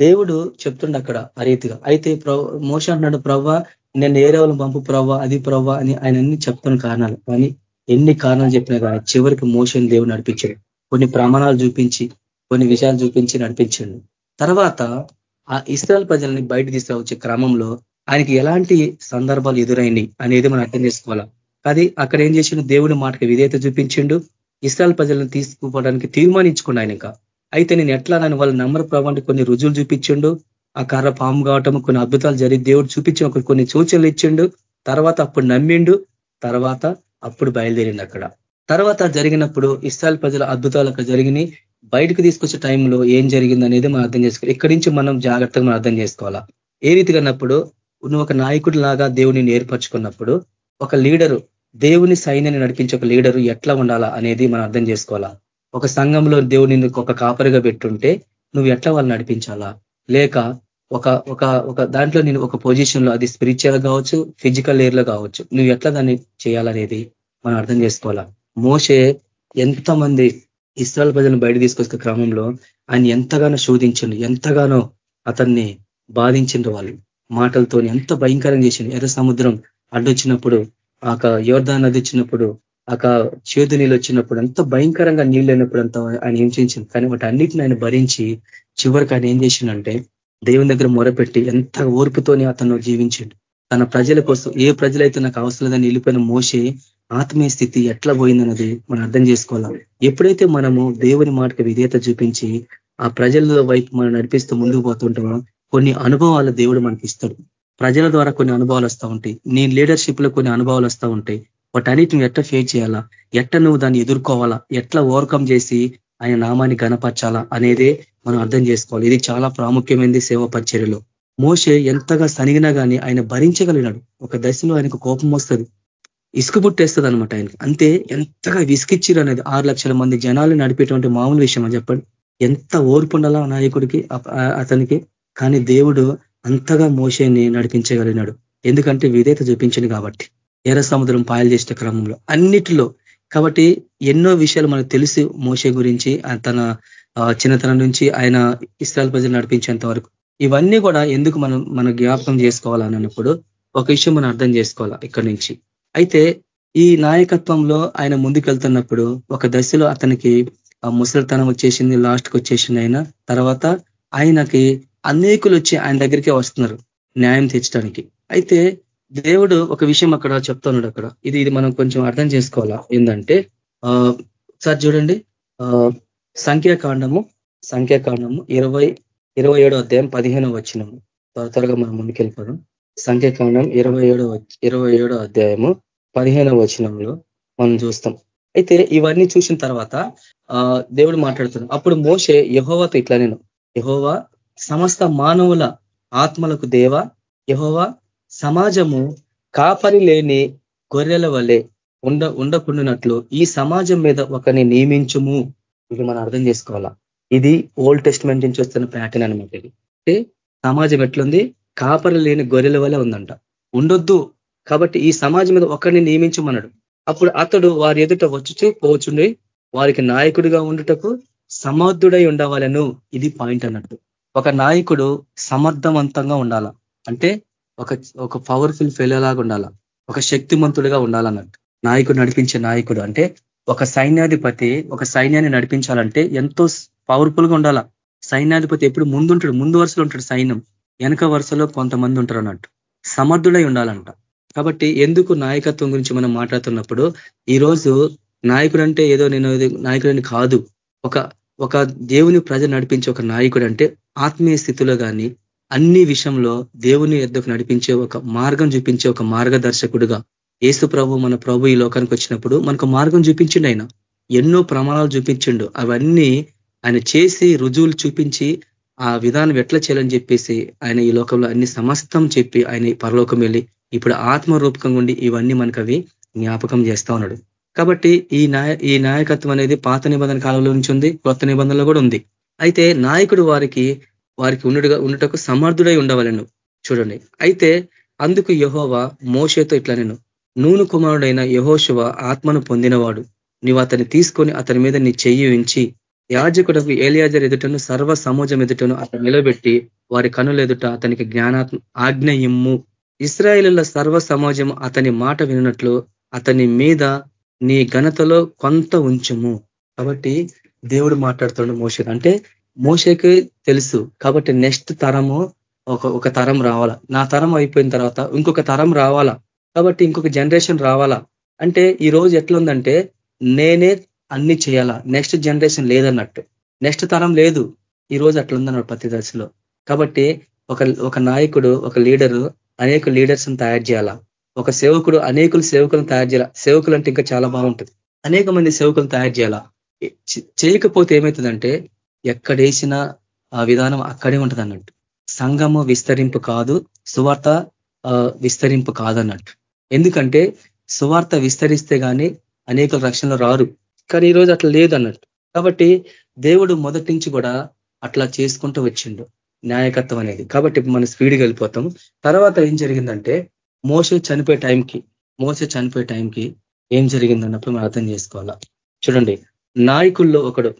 S4: దేవుడు చెప్తుండ అక్కడ ఆ రీతిగా. అయితే మోస అంటున్నాడు ప్రవ్వ నేను ఏ రేవలు పంపు? ప్రవ్వ అది ప్రవ్వ అని ఆయన అన్ని చెప్తున్న కారణాలు. కానీ ఎన్ని కారణాలు చెప్పినా కానీ చివరికి మోషన్ దేవుడు నడిపించాడు. కొన్ని ప్రమాణాలు చూపించి కొన్ని విషయాలు చూపించి నడిపించాడు. తర్వాత ఆ ఇస్రాయల్ ప్రజల్ని బయట తీసుకురావచ్చే క్రమంలో ఆయనకి ఎలాంటి సందర్భాలు ఎదురైనాయి అనేది మనం అర్థం చేసుకోవాలా? అది అక్కడ ఏం చేసిండు? దేవుడి మాటకి విధేయత చూపించిండు. ఇస్రాయల్ ప్రజలను తీసుకుపోవడానికి తీర్మానించుకున్నాడు ఆయన అయితే నేను ఎట్లా నన్ను వాళ్ళు నమ్మర ప్రభావం కొన్ని రుజువులు చూపించిండు ఆ కర్ర పాము కావటం కొన్ని అద్భుతాలు జరిగి దేవుడు చూపించి ఒక కొన్ని సూచనలు ఇచ్చిండు. తర్వాత అప్పుడు నమ్మిండు తర్వాత అప్పుడు బయలుదేరిండు అక్కడ. తర్వాత జరిగినప్పుడు ఇస్రాయల్ ప్రజల అద్భుతాలు అక్కడ జరిగినాయి. బయటకు తీసుకొచ్చే టైంలో ఏం జరిగింది అనేది మనం అర్థం చేసుకోవాలి. ఇక్కడి నుంచి మనం జాగ్రత్తగా మనం అర్థం చేసుకోవాలా? ఏ రీతిగా అన్నప్పుడు నువ్వు ఒక నాయకుడు లాగా దేవుడిని ఏర్పరచుకున్నప్పుడు ఒక లీడరు దేవుని సైన్యాన్ని నడిపించే ఒక లీడరు ఎట్లా ఉండాలా అనేది మనం అర్థం చేసుకోవాలా? ఒక సంఘంలో దేవుని ఒక కాపరిగా పెట్టుంటే నువ్వు ఎట్లా వాళ్ళు నడిపించాలా? లేక ఒక ఒక ఒక దాంట్లో నేను ఒక పొజిషన్లో అది స్పిరిచువల్ కావచ్చు ఫిజికల్లో కావచ్చు నువ్వు ఎట్లా దాన్ని చేయాలనేది మనం అర్థం చేసుకోవాలా? మోసే ఎంతమంది ఇస్రాయల్ ప్రజలను బయట తీసుకొచ్చే క్రమంలో ఆయన ఎంతగానో శోధించండు ఎంతగానో అతన్ని బాధించిండ్రు వాళ్ళు. మాటలతో ఎంత భయంకరం చేసిండు. ఎర్ర సముద్రం అడ్డొచ్చినప్పుడు ఆ యోర్ధా నది వచ్చినప్పుడు ఒక చేదు నీళ్ళు వచ్చినప్పుడు ఎంత భయంకరంగా నీళ్ళు అయినప్పుడు అంత ఆయన ఏం కానీ వాటి అన్నిటిని ఆయన భరించి చివరికి ఆయన ఏం చేసిండంటే దేవుని దగ్గర మొరపెట్టి ఎంత ఓర్పుతోని అతను జీవించిండు. తన ప్రజల కోసం ఏ ప్రజలైతే నాకు అవసరం లేదని వెళ్ళిపోయిన మోసే ఆత్మీయ స్థితి ఎట్లా పోయిందన్నది మనం అర్థం చేసుకోవాలి. ఎప్పుడైతే మనము దేవుని మాటకు విధేయత చూపించి ఆ ప్రజల వైపు మనం నడిపిస్తూ ముందుకు పోతుంటామో కొన్ని అనుభవాలు దేవుడు మనకి ఇస్తాడు. ప్రజల ద్వారా కొన్ని అనుభవాలు వస్తూ ఉంటాయి. నీ లీడర్షిప్లో కొన్ని అనుభవాలు వస్తూ ఉంటాయి. వాటన్నిటిని ఎట్లా ఫేస్ చేయాలా? ఎట్లా నువ్వు దాన్ని ఎదుర్కోవాలా? ఎట్లా ఓవర్కమ్ చేసి ఆయన నామాన్ని గణపరచాలా అనేదే మనం అర్థం చేసుకోవాలి. ఇది చాలా ప్రాముఖ్యమైనది సేవ పరిచర్యలో. మోసే ఎంతగా సనిగినా కానీ ఆయన భరించగలిగినాడు. ఒక దశలో ఆయనకు కోపం వస్తుంది. ఇసుకు పుట్టేస్తుంది అనమాట ఆయనకి. అంతే ఎంతగా విసికిచ్చిరు అనేది ఆరు లక్షల మంది జనాలు నడిపేటువంటి మామూలు విషయం చెప్పండి. ఎంత ఓర్పు ఉండాలా నాయకుడికి అతనికి? కానీ దేవుడు అంతగా మోసేని నడిపించగలిగినాడు. ఎందుకంటే విధేత చూపించింది కాబట్టి. ఎర్ర సముద్రం పాయలు చేసే క్రమంలో. అన్నిటిలో కాబట్టి ఎన్నో విషయాలు మనకు తెలిసి మోసే గురించి తన చిన్నతనం నుంచి ఆయన ఇస్రాయల్ ప్రజలు నడిపించేంత వరకు. ఇవన్నీ కూడా ఎందుకు మనం మన జ్ఞాపకం చేసుకోవాలన్నప్పుడు ఒక విషయం మనం అర్థం చేసుకోవాలా ఇక్కడి నుంచి. అయితే ఈ నాయకత్వంలో ఆయన ముందుకెళ్తున్నప్పుడు ఒక దశలో అతనికి ముసలితనం వచ్చేసింది లాస్ట్కి వచ్చేసింది ఆయన తర్వాత ఆయనకి అనేకులు వచ్చి ఆయన దగ్గరికే వస్తున్నారు న్యాయం తెచ్చడానికి. అయితే దేవుడు ఒక విషయం అక్కడ చెప్తున్నాడు అక్కడ. ఇది ఇది మనం కొంచెం అర్థం చేసుకోవాలా? ఏంటంటే సార్ చూడండి. సంఖ్యాకాండము సంఖ్యాకాండము ఇరవై ఇరవై ఏడో అధ్యాయం పదిహేనో వచ్చినము త్వరగా మనం ముందుకెళ్ళిపోదాం. సంఖ్యాకాండం ఇరవై ఏడో ఇరవై ఏడో అధ్యాయము పదిహేనవ వచనంలో మనం చూస్తాం. అయితే ఇవన్నీ చూసిన తర్వాత దేవుడు మాట్లాడుతున్నాడు. అప్పుడు మోసే యహోవాతో ఇట్లా నేను యహోవా సమస్త మానవుల ఆత్మలకు దేవ యహోవా సమాజము కాపరి లేని గొర్రెల వలె ఉండ ఉండకుండానట్లు ఈ సమాజం మీద ఒకరిని నియమించుము. ఇది మనం అర్థం చేసుకోవాలా? ఇది ఓల్డ్ టెస్ట్మెంట్ నుంచి వస్తున్న ప్యాటర్న్ అనమాట ఇది. అంటే సమాజం ఎట్లుంది? కాపరి లేని గొర్రెల వల్ల ఉందంట. ఉండొద్దు. కాబట్టి ఈ సమాజం మీద ఒకరిని నియమించమన్నాడు. అప్పుడు అతడు వారి ఎదుట వచ్చుచూ పోచుండి వారికి నాయకుడిగా ఉండుటకు సమర్థుడై ఉండవాలను. ఇది పాయింట్ అన్నట్టు. ఒక నాయకుడు సమర్థవంతంగా ఉండాల? అంటే ఒక ఒక పవర్ఫుల్ ఫెయిల్ లాగా ఉండాలా? ఒక శక్తిమంతుడిగా ఉండాలన్నట్టు. నాయకుడు నడిపించే నాయకుడు. అంటే ఒక సైన్యాధిపతి ఒక సైన్యాన్ని నడిపించాలంటే ఎంతో పవర్ఫుల్గా ఉండాలా? సైన్యాధిపతి ఎప్పుడు ముందుంటాడు? ముందు వరుసలో ఉంటాడు సైన్యం. వెనక వరుసలో కొంతమంది ఉంటారు అన్నట్టు. సమర్థుడై ఉండాలంట. కాబట్టి ఎందుకు నాయకత్వం గురించి మనం మాట్లాడుతున్నప్పుడు ఈరోజు నాయకుడు అంటే ఏదో నేను నాయకుడని కాదు. ఒక ఒక దేవుని ప్రజలు నడిపించే ఒక నాయకుడు అంటే ఆత్మీయ స్థితిలో కానీ అన్ని విషయంలో దేవుని ఎద్దకు నడిపించే ఒక మార్గం చూపించే ఒక మార్గదర్శకుడుగా ఏసు ప్రభు మన ప్రభు ఈ లోకానికి వచ్చినప్పుడు మనకు మార్గం చూపించిండు ఆయన. ఎన్నో ప్రమాణాలు చూపించిండు. అవన్నీ ఆయన చేసి రుజువులు చూపించి ఆ విధానం ఎట్లా చేయాలని చెప్పేసి ఆయన ఈ లోకంలో అన్ని సమస్తం చెప్పి ఆయన పరలోకం వెళ్ళి ఇప్పుడు ఆత్మరూపకంగా ఉండి ఇవన్నీ మనకు అవి జ్ఞాపకం చేస్తా ఉన్నాడు. కాబట్టి ఈ నాయ ఈ నాయకత్వం అనేది పాత నిబంధన కాలంలో నుంచి ఉంది కొత్త నిబంధనలో కూడా ఉంది. అయితే నాయకుడు వారికి వారికి ఉన్నట్టుగా ఉండటకు సమర్థుడై ఉండవాలను. చూడండి. అయితే అందుకు యహోవ మోషేతో ఇట్లా నేను నూను కుమారుడైన యహోశివ ఆత్మను పొందినవాడు. నీవు అతన్ని తీసుకొని అతని మీద నీ చెయ్యి ఉంచి యాజకుడకు ఏలియాజర్ ఎదుటను సర్వ సమాజం ఎదుటను అతను నిలబెట్టి వారి కనులు ఎదుట అతనికి జ్ఞానాత్మ ఆజ్ఞ ఇమ్ము. ఇస్రాయేలుల సర్వ సమాజం అతని మాట వినట్లు అతని మీద నీ ఘనతలో కొంత ఉంచము. కాబట్టి దేవుడు మాట్లాడుతున్నాడు మోసే అంటే మోసేకి తెలుసు. కాబట్టి నెక్స్ట్ తరము ఒక ఒక తరం రావాలా. నా తరం అయిపోయిన తర్వాత ఇంకొక తరం రావాలా. కాబట్టి ఇంకొక జనరేషన్ రావాలా. అంటే ఈ రోజు ఎట్లుందంటే నేనే అన్ని చేయాలా. నెక్స్ట్ జనరేషన్ లేదన్నట్టు. నెక్స్ట్ తరం లేదు. ఈ రోజు అట్లుందన్నాడు ప్రతి దశలో. కాబట్టి ఒక ఒక నాయకుడు ఒక లీడరు అనేక లీడర్స్ని తయారు చేయాలా. ఒక సేవకుడు అనేకులు సేవకులను తయారు చేయాల. సేవకులు అంటే ఇంకా చాలా బాగుంటుంది. అనేక మంది సేవకులను తయారు చేయాలా. చేయకపోతే ఏమవుతుందంటే ఎక్కడేసిన ఆ విధానం అక్కడే ఉంటుంది అన్నట్టు సంఘము విస్తరింపు కాదు సువార్త విస్తరింపు కాదన్నట్టు. ఎందుకంటే సువార్త విస్తరిస్తే కానీ అనేక రక్షణలు రారు. కానీ ఈరోజు అట్లా లేదన్నట్టు. కాబట్టి దేవుడు మొదటి నుంచి కూడా అట్లా చేసుకుంటూ వచ్చిండు న్యాయకత్వం అనేది. కాబట్టి మనం స్పీడ్గా వెళ్ళిపోతాం తర్వాత ఏం జరిగిందంటే మోస చనిపోయే టైంకి మోస చనిపోయే టైంకి ఏం జరిగిందన్నప్పుడు మనం అర్థం చేసుకోవాలా. చూడండి నాయకుల్లో ఒకడు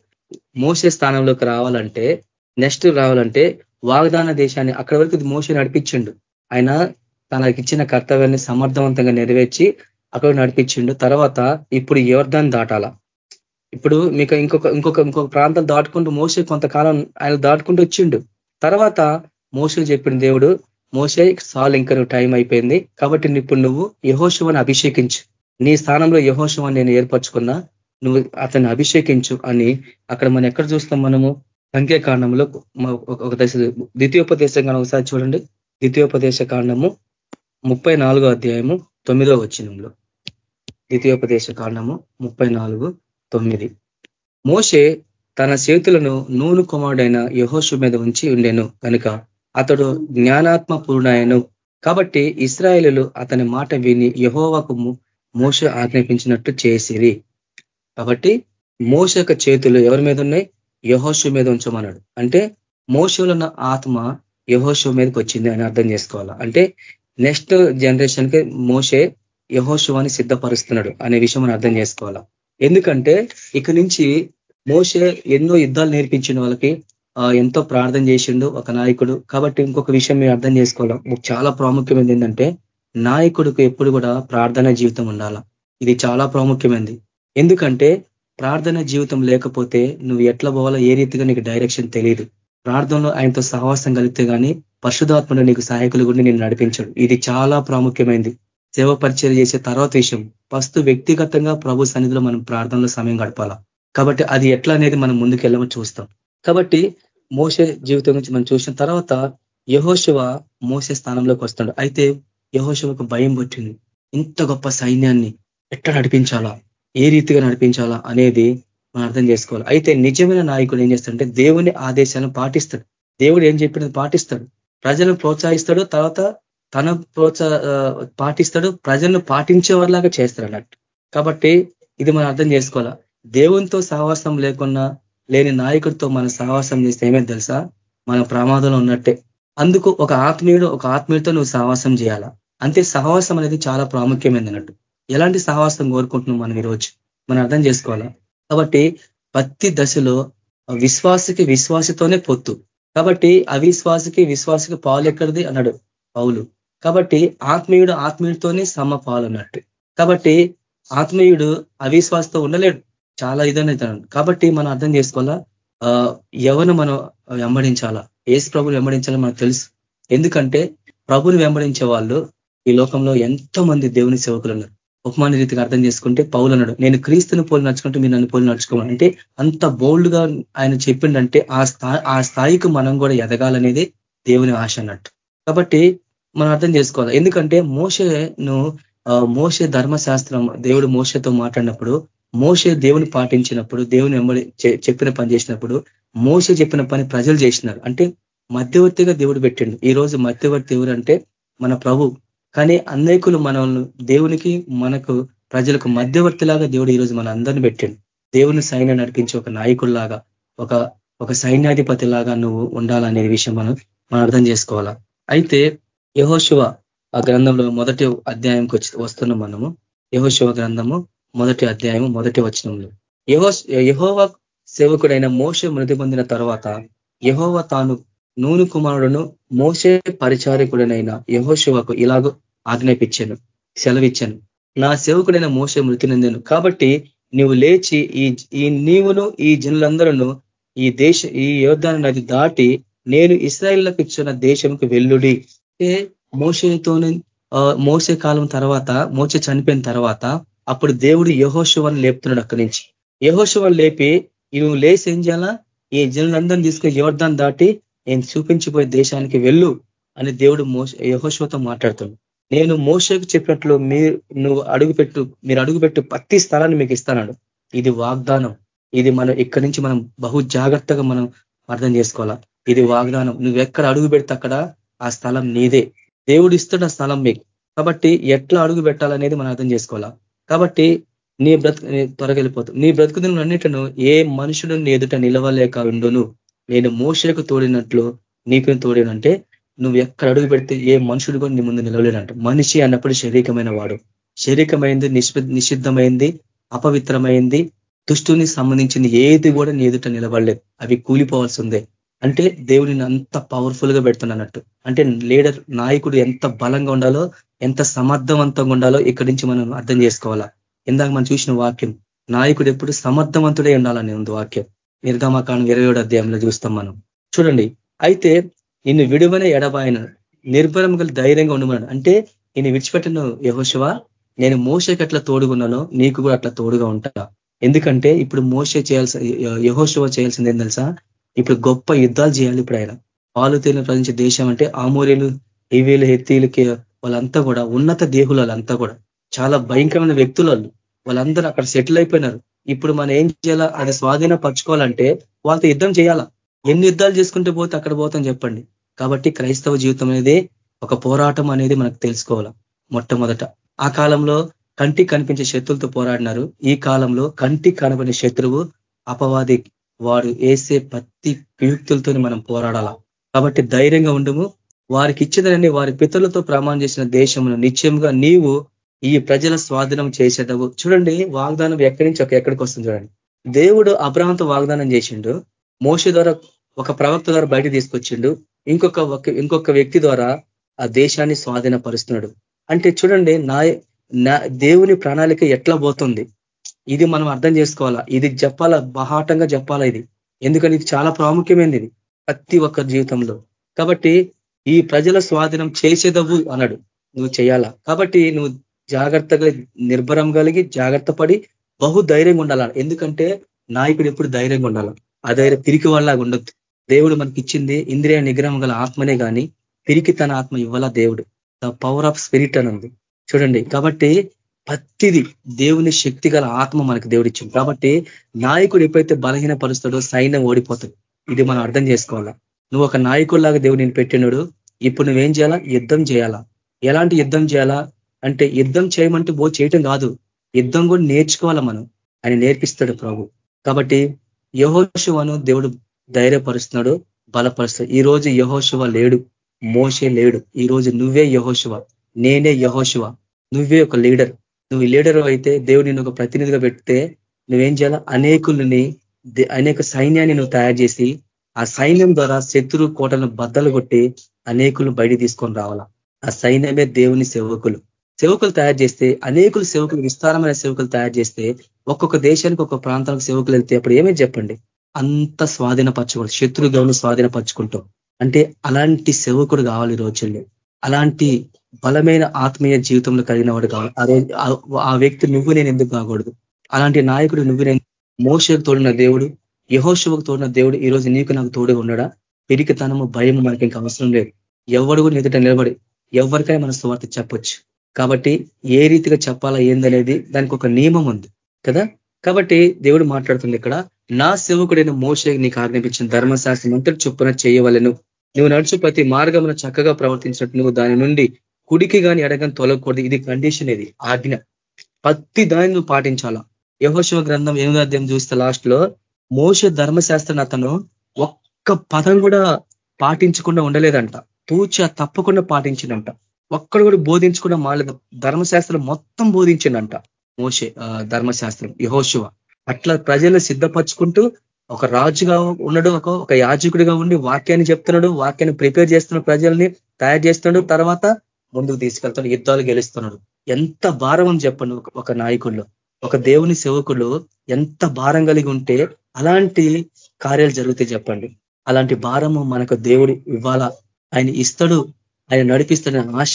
S4: మోసే స్థానంలోకి రావాలంటే నెక్స్ట్ రావాలంటే వాగ్దాన దేశాన్ని అక్కడి వరకు మోసే నడిపించిండు. ఆయన తనకి ఇచ్చిన కర్తవ్యాన్ని సమర్థవంతంగా నెరవేర్చి అక్కడ నడిపించిండు. తర్వాత ఇప్పుడు యోర్ధాన్ని దాటాల. ఇప్పుడు మీకు ఇంకొక ఇంకొక ఇంకొక ప్రాంతం దాటుకుంటూ మోసే కొంతకాలం ఆయన దాటుకుంటూ వచ్చిండు. తర్వాత మోసే చెప్పిన దేవుడు మోసే సాల్ ఇంకా టైం అయిపోయింది. కాబట్టి ఇప్పుడు నువ్వు యహోశివని అభిషేకించు. నీ స్థానంలో యహోశివాన్ని నేను ఏర్పరచుకున్నా. నువ్వు అతన్ని అభిషేకించు అని అక్కడ మనం ఎక్కడ చూస్తాం మనము? సంఖ్యాకాండంలో ఒక దశ ద్వితీయోపదేశం కానీ ఒకసారి చూడండి. ద్వితీయోపదేశ కాండము ముప్పై నాలుగో అధ్యాయము తొమ్మిదో వచ్చినంలో ద్వితీయోపదేశ కాండము ముప్పై నాలుగు తొమ్మిది. మోషే తన చేతులను నూను కుమారుడైన యహోషు మీద ఉంచి ఉండెను. కనుక అతడు జ్ఞానాత్మ పూర్ణాయను కాబట్టి ఇస్రాయేలు అతని మాట విని యహోవకు మోష ఆజ్ఞాపించినట్టు చేసిరి. కాబట్టి మోస యొక్క చేతులు ఎవరి మీద ఉన్నాయి? యహోషు మీద ఉంచమన్నాడు. అంటే మోసలో ఆత్మ యహోషు మీదకి వచ్చింది అని అర్థం చేసుకోవాలా? అంటే నెక్స్ట్ జనరేషన్కి మోసే అని సిద్ధపరుస్తున్నాడు అనే విషయం మనం అర్థం చేసుకోవాలా? ఎందుకంటే ఇక నుంచి మోసే ఎన్నో యుద్ధాలు నేర్పించిన వాళ్ళకి ఎంతో ప్రార్థన చేసిండు ఒక నాయకుడు. కాబట్టి ఇంకొక విషయం మేము అర్థం చేసుకోవాలి? చాలా ప్రాముఖ్యమైనది ఏంటంటే నాయకుడికి ఎప్పుడు కూడా ప్రార్థన జీవితం ఉండాల? ఇది చాలా ప్రాముఖ్యమైనది ఎందుకంటే ప్రార్థన జీవితం లేకపోతే నువ్వు ఎట్లా పోవాలో ఏ రీతిగా నీకు డైరెక్షన్ తెలియదు ప్రార్థనలో ఆయనతో సహవాసం కలిగితే కానీ పరిశుధాత్మలో నీకు సహాయకులు కూడా నేను నడిపించాడు. ఇది చాలా ప్రాముఖ్యమైనది సేవ పరిచయం చేసే తర్వాత విషయం. ఫస్ట్ వ్యక్తిగతంగా ప్రభు సన్నిధిలో మనం ప్రార్థనలో సమయం గడపాలా. కాబట్టి అది ఎట్లా అనేది మనం ముందుకెళ్ళమని చూస్తాం. కాబట్టి మోసే జీవితం నుంచి మనం చూసిన తర్వాత యహోశివ మోసే స్థానంలోకి వస్తాడు. అయితే యహోశివకు భయం పుట్టింది. ఇంత గొప్ప సైన్యాన్ని ఎట్లా నడిపించాలా? ఏ రీతిగా నడిపించాలా అనేది మనం అర్థం చేసుకోవాలి. అయితే నిజమైన నాయకుడు ఏం చేస్తాడంటే దేవుని ఆదేశాలను పాటిస్తాడు. దేవుడు ఏం చెప్పినది పాటిస్తాడు. ప్రజలను ప్రోత్సహిస్తాడు తర్వాత తన ప్రోత్సా పాటిస్తాడు ప్రజలను పాటించే వారిలాగా చేస్తాడు అన్నట్టు. కాబట్టి ఇది మనం అర్థం చేసుకోవాలా. దేవునితో సహవాసం లేకున్నా లేని నాయకుడితో మనం సహవాసం చేస్తే ఏమేది తెలుసా? మన ప్రమాదంలో ఉన్నట్టే. అందుకు ఒక ఆత్మీయుడు ఒక ఆత్మీయుడితో నువ్వు సహవాసం చేయాలా. అంతే సహవాసం అనేది చాలా ప్రాముఖ్యమైనది అన్నట్టు. ఎలాంటి సహవాసం కోరుకుంటున్నాం మనం ఈరోజు? మనం అర్థం చేసుకోవాలా? కాబట్టి ప్రతి దశలో విశ్వాసకి విశ్వాసతోనే పొత్తు. కాబట్టి అవిశ్వాసకి విశ్వాసకి పాలు ఎక్కడిది? అన్నాడు పౌలు. కాబట్టి ఆత్మీయుడు ఆత్మీయుడితోనే సమ పాలు అన్నట్టు కాబట్టి ఆత్మీయుడు అవిశ్వాసతో ఉండలేడు. చాలా ఇదనవుతాడు కాబట్టి మనం అర్థం చేసుకోవాలా? ఎవరు మనం వెంబడించాలా? ఏసు ప్రభుని వెంబడించాలో మనకు తెలుసు. ఎందుకంటే ప్రభుని వెంబడించే వాళ్ళు ఈ లోకంలో ఎంతో మంది దేవుని సేవకులు ఉన్నారు. ఉపమాన రీతిగా అర్థం చేసుకుంటే పౌలు అన్నాడు నేను క్రీస్తుని పోలి నడుచుకుంటే మీరు నన్ను పోలి నడుచుకోవాలి అంటే అంత బోల్డ్గా ఆయన చెప్పిండంటే ఆ స్థాయి ఆ స్థాయికి మనం కూడా ఎదగాలనేది దేవుని ఆశ అన్నట్టు. కాబట్టి మనం అర్థం చేసుకోవాలి. ఎందుకంటే మోసను మోసే ధర్మశాస్త్రం దేవుడు మోసతో మాట్లాడినప్పుడు మోసే దేవుని పాటించినప్పుడు దేవుని వెంబడి చెప్పిన పని చేసినప్పుడు మోస చెప్పిన పని ప్రజలు చేసినారు. అంటే మధ్యవర్తిగా దేవుడు పెట్టిండు. ఈ రోజు మధ్యవర్తి ఎవరు అంటే మన ప్రభు కానీ అనేకులు మనల్ని దేవునికి మనకు ప్రజలకు మధ్యవర్తిలాగా దేవుడు ఈరోజు మన అందరిని పెట్టిండు. దేవుని సైన్యం నడిపించే ఒక నాయకుల్లాగా ఒక ఒక సైన్యాధిపతి లాగా నువ్వు ఉండాలనే విషయం మనం మనం అర్థం చేసుకోవాలా? అయితే యహోశివ ఆ గ్రంథంలో మొదటి అధ్యాయంకి వచ్చి వస్తున్నాం మనము. యహోశివ గ్రంథము మొదటి అధ్యాయము మొదటి వచనంలో. యహో యహోవ సేవకుడైన మోస మృతి పొందిన తర్వాత యహోవ తాను నూను కుమారుడును మోసే పరిచారకుడనైన యహోశివకు ఇలాగో ఆజ్ఞాపించాను సెలవిచ్చాను. నా సేవకుడైన మోస మృతి నందాను కాబట్టి నువ్వు లేచి ఈ ఈ నీవును ఈ జనులందరూ ఈ దేశ ఈ యోధాన్ని నది దాటి నేను ఇస్రాయిల్లకు ఇచ్చిన దేశంకు వెల్లుడి మోసతో మోసే కాలం తర్వాత మోస చనిపోయిన తర్వాత అప్పుడు దేవుడు యహోశివని లేపుతున్నాడు అక్కడి నుంచి. యహోశివని లేపి నువ్వు లేచి ఏం చేయాలా? ఈ జనులందరినీ తీసుకుని యోర్దాన్ దాటి నేను చూపించిపోయే దేశానికి వెళ్ళు అని దేవుడు మోస యహోశివతో మాట్లాడుతున్నాడు. నేను మోసకు చెప్పినట్లు మీరు నువ్వు అడుగుపెట్టు మీరు అడుగుపెట్టు ప్రతి స్థలాన్ని మీకు ఇస్తానాడు ఇది వాగ్దానం. ఇది మనం ఇక్కడి నుంచి మనం బహు జాగ్రత్తగా మనం అర్థం చేసుకోవాలా? ఇది వాగ్దానం. నువ్వు ఎక్కడ అడుగు పెడితే అక్కడ ఆ స్థలం నీదే. దేవుడు ఇస్తున్న స్థలం మీకు. కాబట్టి ఎట్లా అడుగు పెట్టాలనేది మనం అర్థం చేసుకోవాలా? కాబట్టి నీ బ్రతుకు త్వరగా వెళ్ళిపోతావు నీ బ్రతుకు అన్నిటను ఏ మనుషుడు నీ ఎదుట నిలవలేక ఉండును. నేను మోసకు తోడినట్లు నీకు తోడినంటే నువ్వు ఎక్కడ అడుగు పెడితే ఏ మనుషుడు కూడా నీ ముందు నిలవలేడంట. మనిషి అన్నప్పుడు శరీరమైన వాడు. శరీరమైంది నిషిద్ధమైంది అపవిత్రమైంది దుష్టుని సంబంధించిన ఏది కూడా నీ ఎదుట నిలబడలేదు. అవి కూలిపోవాల్సిందే అంటే దేవుడిని అంత పవర్ఫుల్గా పెడుతున్నట్టు అంటే లీడర్ నాయకుడు ఎంత బలంగా ఉండాలో ఎంత సమర్థవంతంగా ఉండాలో ఇక్కడి నుంచి మనం అర్థం చేసుకోవాలా? ఇందాక మనం చూసిన వాక్యం నాయకుడు ఎప్పుడు సమర్థవంతుడే ఉండాలని ఉంది వాక్యం. నిర్గమకాండం ఇరవై ఏడు అధ్యాయంలో చూస్తాం మనం. చూడండి. అయితే ఇన్ని విడువనే ఎడబాయన నిర్భరం గల ధైర్యంగా ఉండమన్నాడు. అంటే నేను విడిచిపెట్టను యహోశివ నేను మోసకి ఎట్లా తోడుగున్నానో నీకు కూడా అట్లా తోడుగా ఉంటా. ఎందుకంటే ఇప్పుడు మోసే చేయాల్సి యహోశివ చేయాల్సింది ఏం తెలుసా? ఇప్పుడు గొప్ప యుద్ధాలు చేయాలి ఇప్పుడు ఆయన. పాలు తేలిన ప్రజించే దేశం అంటే ఆమూర్యులు ఇవేలు ఎత్తీలకి వాళ్ళంతా కూడా ఉన్నత దేహులు వాళ్ళంతా కూడా చాలా భయంకరమైన వ్యక్తులు వాళ్ళు వాళ్ళందరూ అక్కడ సెటిల్ అయిపోయినారు. ఇప్పుడు మనం ఏం చేయాలా? అది స్వాధీన పరచుకోవాలంటే వాళ్ళతో యుద్ధం చేయాలా? ఎన్ని యుద్ధాలు చేసుకుంటే పోతే అక్కడ పోతాం చెప్పండి. కాబట్టి క్రైస్తవ జీవితం అనేది ఒక పోరాటం అనేది మనకు తెలుసుకోవాలి మొట్టమొదట. ఆ కాలంలో కంటి కనిపించే శత్రులతో పోరాడినారు. ఈ కాలంలో కంటి కనపడే శత్రువు అపవాది వాడు వేసే ప్రతి వియుక్తులతో మనం పోరాడాలా. కాబట్టి ధైర్యంగా ఉండము. వారికి ఇచ్చిందని వారి పితరులతో ప్రమాణం చేసిన దేశమును నిశ్చయంగా నీవు ఈ ప్రజల స్వాధీనం చేసేదవు. చూడండి వాగ్దానం ఎక్కడి నుంచి ఒక ఎక్కడికి వస్తుంది చూడండి. దేవుడు అబ్రహంతో వాగ్దానం చేసిండు. మోస ద్వారా ఒక ప్రవక్త ద్వారా బయట తీసుకొచ్చిండు. ఇంకొక ఇంకొక వ్యక్తి ద్వారా ఆ దేశాన్ని స్వాధీనపరుస్తున్నాడు. అంటే చూడండి నా దేవుని ప్రణాళిక ఎట్లా పోతుంది? ఇది మనం అర్థం చేసుకోవాలా? ఇది చెప్పాలా బహాటంగా చెప్పాలా ఇది. ఎందుకని ఇది చాలా ప్రాముఖ్యమైనది ఇది ప్రతి ఒక్క జీవితంలో. కాబట్టి ఈ ప్రజల స్వాధీనం చేసేదవు అన్నాడు. నువ్వు చేయాలా? కాబట్టి నువ్వు జాగ్రత్తగా నిర్భరం కలిగి జాగ్రత్త పడి బహు ధైర్యంగా ఉండాల? ఎందుకంటే నాయకుడు ఎప్పుడు ధైర్యంగా ఉండాల? ఆ ధైర్యం పిరికి వాళ్ళలాగా ఉండొద్దు. దేవుడు మనకి ఇచ్చింది ఇంద్రియ నిగ్రహం గల ఆత్మనే కానీ తిరిగి తన ఆత్మ ఇవ్వాల దేవుడు? ద పవర్ ఆఫ్ స్పిరిట్ అని చూడండి కాబట్టి ప్రతిది దేవుని శక్తి గల ఆత్మ మనకి దేవుడు ఇచ్చింది కాబట్టి నాయకుడు ఎప్పుడైతే బలహీన పరుస్తాడో సైన్యం ఓడిపోతుంది. ఇది మనం అర్థం చేసుకోవాలా? నువ్వు ఒక నాయకుడిలాగా దేవుడు నేను పెట్టినాడు ఇప్పుడు నువ్వేం చేయాలా? యుద్ధం చేయాలా? ఎలాంటి యుద్ధం చేయాలా? అంటే యుద్ధం చేయమంటే బో చేయటం కాదు. యుద్ధం కూడా నేర్చుకోవాలా మనం? ఆయన నేర్పిస్తాడు ప్రభు. కాబట్టి యహోషువను దేవుడు ధైర్యపరుస్తున్నాడు బలపరుస్తున్నాడు. ఈ రోజు యహోశివ లేడు మోసే లేడు. ఈ రోజు నువ్వే యహోశివ నేనే యహోశివ నువ్వే ఒక లీడర్. నువ్వు లీడర్ అయితే దేవుడు నేను ఒక ప్రతినిధిగా పెడితే నువ్వేం చేయాలా? అనేకులని అనేక సైన్యాన్ని నువ్వు తయారు చేసి ఆ సైన్యం ద్వారా శత్రు కోటలను బద్దలు కొట్టి అనేకులు బయట తీసుకొని రావాలా? ఆ సైన్యమే దేవుని సేవకులు. సేవకులు తయారు చేస్తే అనేకులు సేవకులు విస్తారమైన సేవకులు తయారు చేస్తే ఒక్కొక్క దేశానికి ఒక్కొక్క ప్రాంతానికి సేవకులు వెళ్తే అప్పుడు ఏమేమి చెప్పండి? అంత స్వాధీనపరచుకోవాలి. శత్రు గౌని స్వాధీనపరచుకుంటాం. అంటే అలాంటి సేవకుడు కావాలి ఈ రోజుల్లో. అలాంటి బలమైన ఆత్మీయ జీవితంలో కలిగిన వాడు కావాలి. ఆ వ్యక్తి నువ్వు నేను ఎందుకు కాకూడదు? అలాంటి నాయకుడు నువ్వు నేను మోసకు తోడిన దేవుడు యహోశివకు తోడిన దేవుడు ఈ రోజు నీకు నాకు తోడుగా ఉండడా పిరికితనము భయం మనకి ఇంకా అవసరం లేదు. ఎవడు కూడా ఎదుట నిలబడి ఎవరికైనా మన స్వార్థ చెప్పొచ్చు. కాబట్టి ఏ రీతిగా చెప్పాలా ఏందనేది దానికి ఒక నియమం ఉంది. కదా? కాబట్టి దేవుడు మాట్లాడుతుంది ఇక్కడ నా సేవకుడైన మోసే నీకు ఆజ్ఞాపించిన ధర్మశాస్త్రం అంతటి చొప్పున చేయవలను. నువ్వు నడుచు ప్రతి మార్గమున చక్కగా ప్రవర్తించినట్టు నువ్వు దాని నుండి కుడికి కానీ అడగని తొలగకూడదు. ఇది కండిషన్ ఇది ఆజ్ఞ. ప్రతి దాన్ని నువ్వు పాటించాలా? యహోశివ గ్రంథం ఎనిమిదో అధ్యాయం చూస్తే లాస్ట్లో మోస ధర్మశాస్త్రం అతను ఒక్క పదం కూడా పాటించకుండా ఉండలేదంట. తూచ తప్పకుండా పాటించిందంట. ఒక్కడు కూడా బోధించకుండా మాలేదు ధర్మశాస్త్రం మొత్తం బోధించిందంట మోసే ధర్మశాస్త్రం యహోశివ అట్లా ప్రజలు సిద్ధపరచుకుంటూ ఒక రాజుగా ఉండడం ఒక ఒక యాజకుడిగా ఉండి వాక్యాన్ని చెప్తున్నాడు వాక్యాన్ని ప్రిపేర్ చేస్తున్నాడు ప్రజల్ని తయారు చేస్తున్నాడు తర్వాత ముందుకు తీసుకెళ్తాడు యుద్ధాలు గెలుస్తున్నాడు. ఎంత భారం అని చెప్పండి ఒక నాయకుల్లో ఒక దేవుని సేవకులు ఎంత భారం కలిగి ఉంటే అలాంటి కార్యాలు జరుగుతాయి చెప్పండి. అలాంటి భారము మనకు దేవుడు ఇవ్వాలా ఆయన ఇస్తాడు ఆయన నడిపిస్తాడనే ఆశ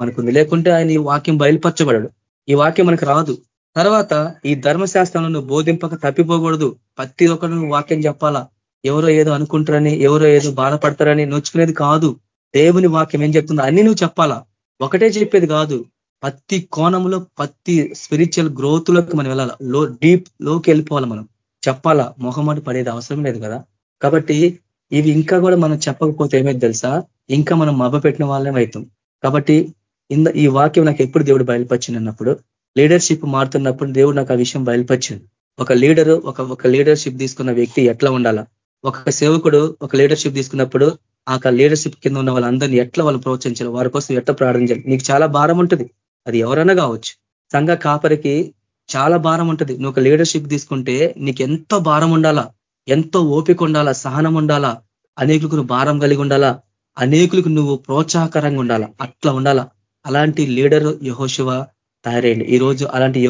S4: మనకు లేకుంటే ఆయన ఈ వాక్యం బయలుపరచబడాడు. ఈ వాక్యం మనకు రాదు. తర్వాత ఈ ధర్మశాస్త్రంలో బోధింపక తప్పిపోకూడదు. ప్రతి ఒక్కరు వాక్యం చెప్పాలా? ఎవరో ఏదో అనుకుంటారని ఎవరో ఏదో బాధపడతారని నొచ్చుకునేది కాదు. దేవుని వాక్యం ఏం చెప్తుందో అన్ని నువ్వు చెప్పాలా? ఒకటే చెప్పేది కాదు. ప్రతి కోణంలో ప్రతి స్పిరిచువల్ గ్రోత్లోకి మనం వెళ్ళాలా? లో డీప్లోకి వెళ్ళిపోవాలి మనం. చెప్పాలా? మొహమాట పడేది అవసరం లేదు కదా? కాబట్టి ఇవి ఇంకా కూడా మనం చెప్పకపోతే ఏమైంది తెలుసా? ఇంకా మనం మభ పెట్టిన వాళ్ళమే అవుతాం. కాబట్టి ఇంద ఈ వాక్యం నాకు ఎప్పుడు దేవుడు బయలుపరిచింది అన్నప్పుడు లీడర్షిప్ మారుతున్నప్పుడు దేవుడు నాకు ఆ విషయం బయలుపరిచింది ఒక లీడరు ఒక ఒక లీడర్షిప్ తీసుకున్న వ్యక్తి ఎట్లా ఉండాలా? ఒక సేవకుడు ఒక లీడర్షిప్ తీసుకున్నప్పుడు ఆ లీడర్షిప్ కింద ఉన్న వాళ్ళందరినీ ఎట్లా వాళ్ళు ప్రోత్సహించాలి? వారి కోసం ఎట్లా ప్రార్థించాలి నీకు చాలా భారం ఉంటుంది. అది ఎవరైనా కావచ్చు. సంఘ కాపరికి చాలా భారం ఉంటుంది. నువ్వు ఒక లీడర్షిప్ తీసుకుంటే నీకు ఎంతో భారం ఉండాలా? ఎంతో ఓపిక ఉండాలా? సహనం ఉండాలా? అనేకులకు భారం కలిగి ఉండాలా? అనేకులకు నువ్వు ప్రోత్సాహకరంగా ఉండాలా? అట్లా ఉండాలా? అలాంటి లీడర్ యహోశివ తయారైంది. ఈ రోజు అలాంటి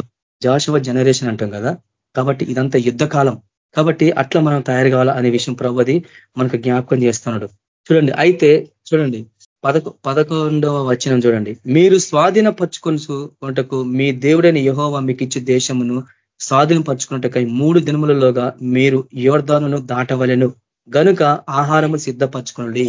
S4: జాషువ జనరేషన్ అంటాం కదా. కాబట్టి ఇదంతా యుద్ధ కాలం. కాబట్టి అట్లా మనం తయారు కావాలా అనే విషయం ప్రభుది మనకు జ్ఞాపకం చేస్తున్నాడు. చూడండి అయితే చూడండి పదకొ పదకొండవ వచనం చూడండి. మీరు స్వాధీనపరచుకొనుటకు మీ దేవుడైన యహోవా మీకు ఇచ్చే దేశమును స్వాధీనపరచుకున్నట్టుకై మూడు దినములలోగా మీరు యోర్ధానును దాటవలను. గనుక ఆహారము సిద్ధపరచుకోండి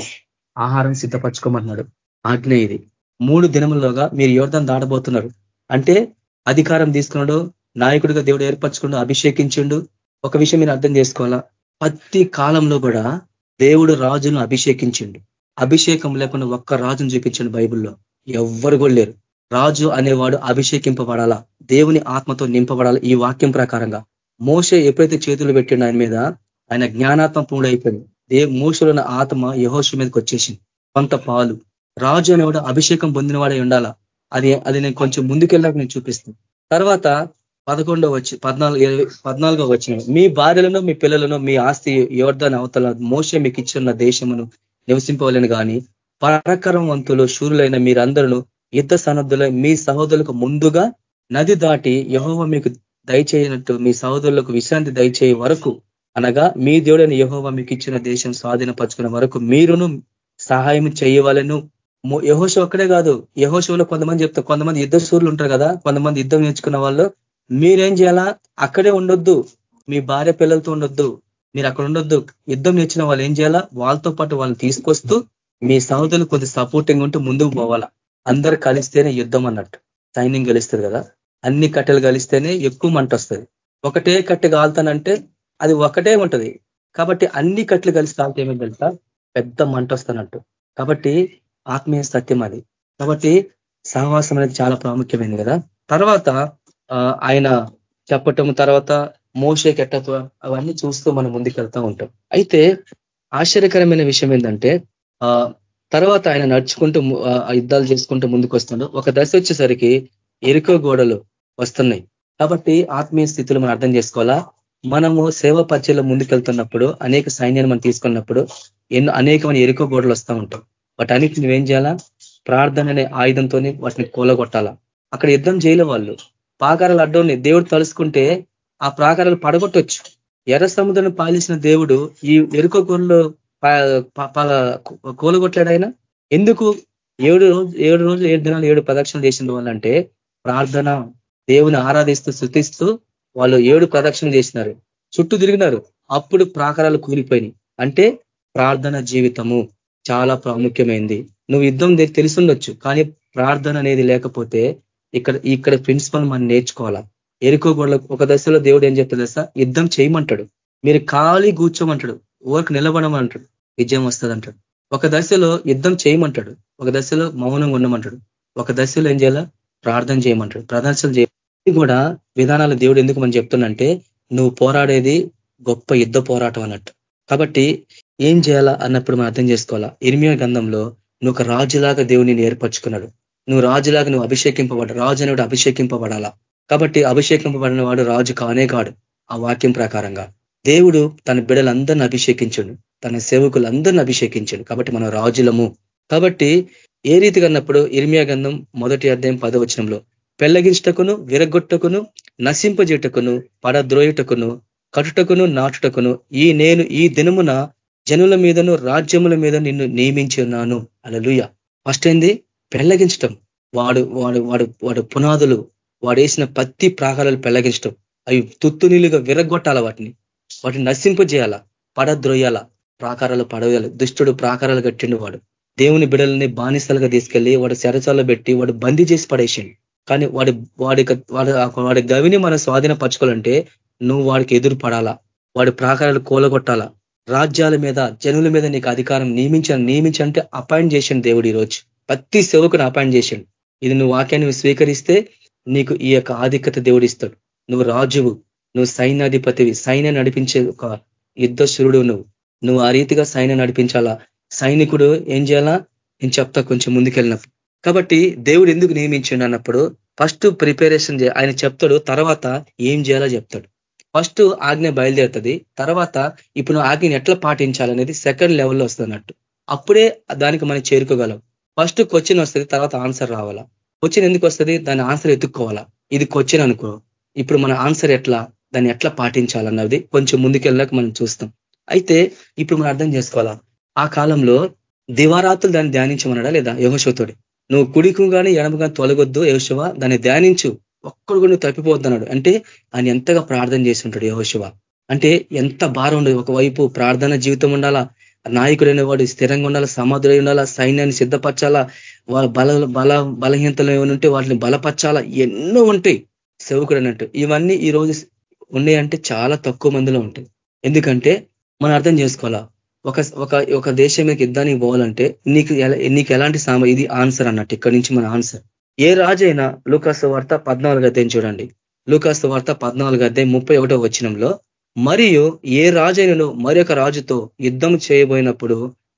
S4: ఆహారం సిద్ధపరచుకోమన్నాడు. ఆజ్ఞ ఇది. మూడు దినములలోగా మీరు యోర్ధం దాటబోతున్నారు. అంటే అధికారం తీసుకున్నాడు నాయకుడిగా దేవుడు ఏర్పరచుకుంటూ అభిషేకించిండు. ఒక విషయం మీరు అర్థం చేసుకోవాలా? ప్రతి కాలంలో కూడా దేవుడు రాజును అభిషేకించిండు. అభిషేకం లేకుండా ఒక్క రాజును చూపించండు బైబుల్లో. ఎవ్వరు కూడా లేరు. రాజు అనేవాడు అభిషేకింపబడాలా? దేవుని ఆత్మతో నింపబడాలా? ఈ వాక్యం ప్రకారంగా. మోస ఎప్పుడైతే చేతులు పెట్టిండో ఆయన మీద ఆయన జ్ఞానాత్మ అయిపోయింది దే మోసలో ఆత్మ యహోష మీదకి వచ్చేసింది. కొంత పాలు. రాజు అనేవాడు అభిషేకం పొందినవాడే ఉండాలా? అది అది నేను కొంచెం ముందుకెళ్ళాక నేను చూపిస్తాను. తర్వాత పదకొండో వచ్చి పద్నాలుగు పద్నాలుగో వచ్చిన మీ భార్యలను మీ పిల్లలను మీ ఆస్తి యోర్ధన అవతల మోస మీకు ఇచ్చిన దేశమును నివసింపవలను కానీ వంతులు శూరులైన మీరందరూ యుద్ధ సన్నద్ధుల మీ సహోదరులకు ముందుగా నది దాటి యహోవ మీకు దయచేయనట్టు మీ సహోదరులకు విశ్రాంతి దయచేయ వరకు అనగా మీ దేవుడైన యహోవ మీకు ఇచ్చిన దేశం స్వాధీనపరచుకున్న వరకు మీరును సహాయం చేయవాలను. యహోషు ఒక్కడే కాదు. యహోషువులో కొంతమంది చెప్తారు. కొంతమంది యుద్ధ సూర్యులు ఉంటారు కదా. కొంతమంది యుద్ధం నేర్చుకున్న వాళ్ళు మీరేం చేయాలా? అక్కడే ఉండొద్దు. మీ భార్య పిల్లలతో ఉండొద్దు. మీరు అక్కడ ఉండొద్దు. యుద్ధం నేర్చిన వాళ్ళు ఏం చేయాలా? వాళ్ళతో పాటు వాళ్ళని తీసుకొస్తూ మీ సహోదరులు కొద్ది సపోర్టింగ్ ఉంటూ ముందుకు పోవాలా. అందరు కలిస్తేనే యుద్ధం అన్నట్టు. సైన్యం గెలుస్తుంది కదా. అన్ని కట్టెలు కలిస్తేనే ఎక్కువ మంట వస్తుంది. ఒకటే కట్టె కాలుతానంటే అది ఒకటే ఉంటది. కాబట్టి అన్ని కట్టెలు కలిసి కాలితే ఏమేమి తెలుసా? పెద్ద మంట వస్తున్నట్టు కాబట్టి ఆత్మీయ సత్యం అది. కాబట్టి సహవాసం అనేది చాలా ప్రాముఖ్యమైనది కదా. తర్వాత ఆయన చెప్పటం తర్వాత మోసే కెట్టత్వ అవన్నీ చూస్తూ మనం ముందుకెళ్తా ఉంటాం. అయితే ఆశ్చర్యకరమైన విషయం ఏంటంటే తర్వాత ఆయన నడుచుకుంటూ యుద్ధాలు చేసుకుంటూ ముందుకు వస్తుండో ఒక దశ వచ్చేసరికి ఎరుకో గోడలు వస్తున్నాయి. కాబట్టి ఆత్మీయ స్థితిలో మనం అర్థం చేసుకోవాలా? మనము సేవ పరిచయలో ముందుకెళ్తున్నప్పుడు అనేక సైన్యాన్ని మనం తీసుకున్నప్పుడు ఎన్నో అనేకమైన ఎరుకో గోడలు వస్తూ ఉంటాం. వాటి అన్నిటి నువ్వేం చేయాలా? ప్రార్థన అనే ఆయుధంతోనే వాటిని కూలగొట్టాలా? అక్కడ యుద్ధం చేయలే వాళ్ళు. పాకారాలు అడ్డం దేవుడు తలుసుకుంటే ఆ ప్రాకారాలు పడగొట్టొచ్చు. ఎర్ర సముద్రం పాలించిన దేవుడు ఈ ఎరుక గోరులో కూలగొట్టాడు ఆయన? ఎందుకు? ఏడు రోజు ఏడు రోజులు ఏడు దినాలు ఏడు ప్రదక్షిణలు చేసిన వాళ్ళంటే ప్రార్థన దేవుని ఆరాధిస్తూ శృతిస్తూ వాళ్ళు ఏడు ప్రదక్షిణలు చేసినారు. చుట్టూ తిరిగినారు. అప్పుడు ప్రాకారాలు కూలిపోయినాయి. అంటే ప్రార్థన జీవితము. చాలా ప్రాముఖ్యమైంది. నువ్వు యుద్ధం తెలుసుండొచ్చు కానీ ప్రార్థన అనేది లేకపోతే ఇక్కడ ఇక్కడ ప్రిన్సిపల్ మనం నేర్చుకోవాలా? ఎరుకో ఒక దశలో దేవుడు ఏం చెప్తాడు తెలుసా? యుద్ధం చేయమంటాడు. మీరు ఖాళీ కూర్చోమంటాడు. ఓరకు నిలబడమంటాడు. విజయం వస్తుంది అంటాడు ఒక దశలో యుద్ధం చేయమంటాడు. ఒక దశలో మౌనంగా ఉండమంటాడు. ఒక దశలో ఏం చేయాలా? ప్రార్థన చేయమంటాడు. ప్రదర్శన చేయ కూడా విధానాలు దేవుడు ఎందుకు మనం చెప్తున్నంటే నువ్వు పోరాడేది గొప్ప యుద్ధ పోరాటం అన్నట్టు. కాబట్టి ఏం చేయాలా అన్నప్పుడు మనం అర్థం చేసుకోవాలా? ఇర్మియా గంధంలో నువ్వు ఒక రాజులాగా దేవుని ఏర్పరచుకున్నాడు. నువ్వు రాజులాగా నువ్వు అభిషేకింపబడ రాజు అనేవాడు అభిషేకింపబడాలా? కాబట్టి అభిషేకింపబడిన వాడు రాజు కానే కాడు ఆ వాక్యం ప్రకారంగా. దేవుడు తన బిడలందరిని అభిషేకించడు. తన సేవకులందరిని అభిషేకించాడు. కాబట్టి మనం రాజులము. కాబట్టి ఏ రీతిగా అన్నప్పుడు ఇర్మియా గంధం మొదటి అధ్యాయం పదవచనంలో పెళ్ళగించటకును విరగొట్టకును నశింపజేటకును పడద్రోయుటకును కటుటకును నాటుటకును ఈ నేను ఈ దినమున జనుల మీదను రాజ్యముల మీద నిన్ను నియమించి ఉన్నాను. అలలుయ ఫస్ట్ ఏంది? పెళ్ళగించటం. వాడు వాడు వాడు వాడు పునాదులు వాడు వేసిన పత్తి ప్రాకారాలు పెళ్ళగించటం. అవి తుత్తునీలుగా విరగొట్టాల వాటిని? వాటిని నశింపజేయాల పడద్రోయాల? ప్రాకారాలు పడవేయాలి? దుష్టుడు ప్రాకారాలు కట్టిండు వాడు. దేవుని బిడల్ని బానిసలుగా తీసుకెళ్ళి వాడు శరచాలు పెట్టి వాడు బందీ చేసి పడేసిండు. కానీ వాడి వాడి వాడి వాడి గవిని మనం స్వాధీనపరచుకోవాలంటే నువ్వు వాడికి ఎదురు పడాలా? వాడి ప్రాకారాలు కూలగొట్టాలా? రాజ్యాల మీద జనుల మీద నీకు అధికారం నియమించాను నియమించంటే అపాయింట్ చేసిండు దేవుడు ఈరోజు. ప్రతి సేవకుని అపాయింట్ చేసిండు. ఇది నువ్వు వాక్యాన్ని స్వీకరిస్తే నీకు ఈ యొక్క ఆధిక్యత దేవుడిస్తాడు నువ్వు రాజువు నువ్వు సైన్యాధిపతివి సైన్య నడిపించే ఒక యుద్ధ శురుడు నువ్వు. నువ్వు ఆ రీతిగా సైన్యం నడిపించాలా? సైనికుడు ఏం చేయాలా? నేను చెప్తా కొంచెం ముందుకెళ్ళినప్పుడు కాబట్టి దేవుడు ఎందుకు నియమించిండు అన్నప్పుడు ఫస్ట్ ప్రిపరేషన్ ఆయన చెప్తాడు తర్వాత ఏం చేయాలో చెప్తాడు. ఫస్ట్ ఆజ్ఞ బయలుదేరుతుంది. తర్వాత ఇప్పుడు ఆజ్ఞని ఎట్లా పాటించాలనేది సెకండ్ లెవెల్లో వస్తుంది అన్నట్టు అప్పుడే దానికి మనం చేరుకోగలం. ఫస్ట్ క్వశ్చన్ వస్తుంది తర్వాత ఆన్సర్ రావాలా. క్వశ్చన్ ఎందుకు వస్తుంది? దాని ఆన్సర్ ఎత్తుక్కోవాలా. ఇది క్వశ్చన్ అనుకో. ఇప్పుడు మన ఆన్సర్ ఎట్లా? దాన్ని ఎట్లా పాటించాలన్నది కొంచెం ముందుకెళ్ళాక మనం చూస్తాం. అయితే ఇప్పుడు మనం అర్థం చేసుకోవాలా? ఆ కాలంలో దివారాత్రులు దాన్ని ధ్యానించమన్నాడా లేదా? యోగశోతుడు నువ్వు కుడికు కానీ ఎడమ కానీ తొలగొద్దు యోశవ దాన్ని ధ్యానించు. ఒక్కడు కూడా నువ్వు తప్పిపోతున్నాడు అంటే ఆయన ఎంతగా ప్రార్థన చేసి ఉంటాడు యహోశివ అంటే ఎంత భారం ఉండదు. ఒకవైపు ప్రార్థన జీవితం ఉండాలా నాయకుడైన వాడు స్థిరంగా ఉండాలా సమాధులై ఉండాలా సైన్యాన్ని సిద్ధపరచాలా వాళ్ళ బల బల బలహీనతలు ఏమైనా ఉంటే వాటిని బలపరచాలా ఎన్నో ఉంటాయి. సేవకుడు అన్నట్టు ఇవన్నీ ఈ రోజు ఉన్నాయంటే చాలా తక్కువ మందిలో ఉంటాయి. ఎందుకంటే మనం అర్థం చేసుకోవాలా ఒక ఒక ఒక దేశం మీద యుద్ధానికి పోవాలంటే నీకు నీకు ఎలాంటి సామ ఇది ఆన్సర్ అన్నట్టు. ఇక్కడి నుంచి మన ఆన్సర్. ఏ రాజైనా లూకాసు వార్త పద్నాలుగు అధ్యాయం చూడండి. లూకాసు వార్త పద్నాలుగు అధ్యాయం ముప్పై ఒకటో వచ్చినంలో మరియు ఏ రాజైనను మరొక రాజుతో యుద్ధం చేయబోయినప్పుడు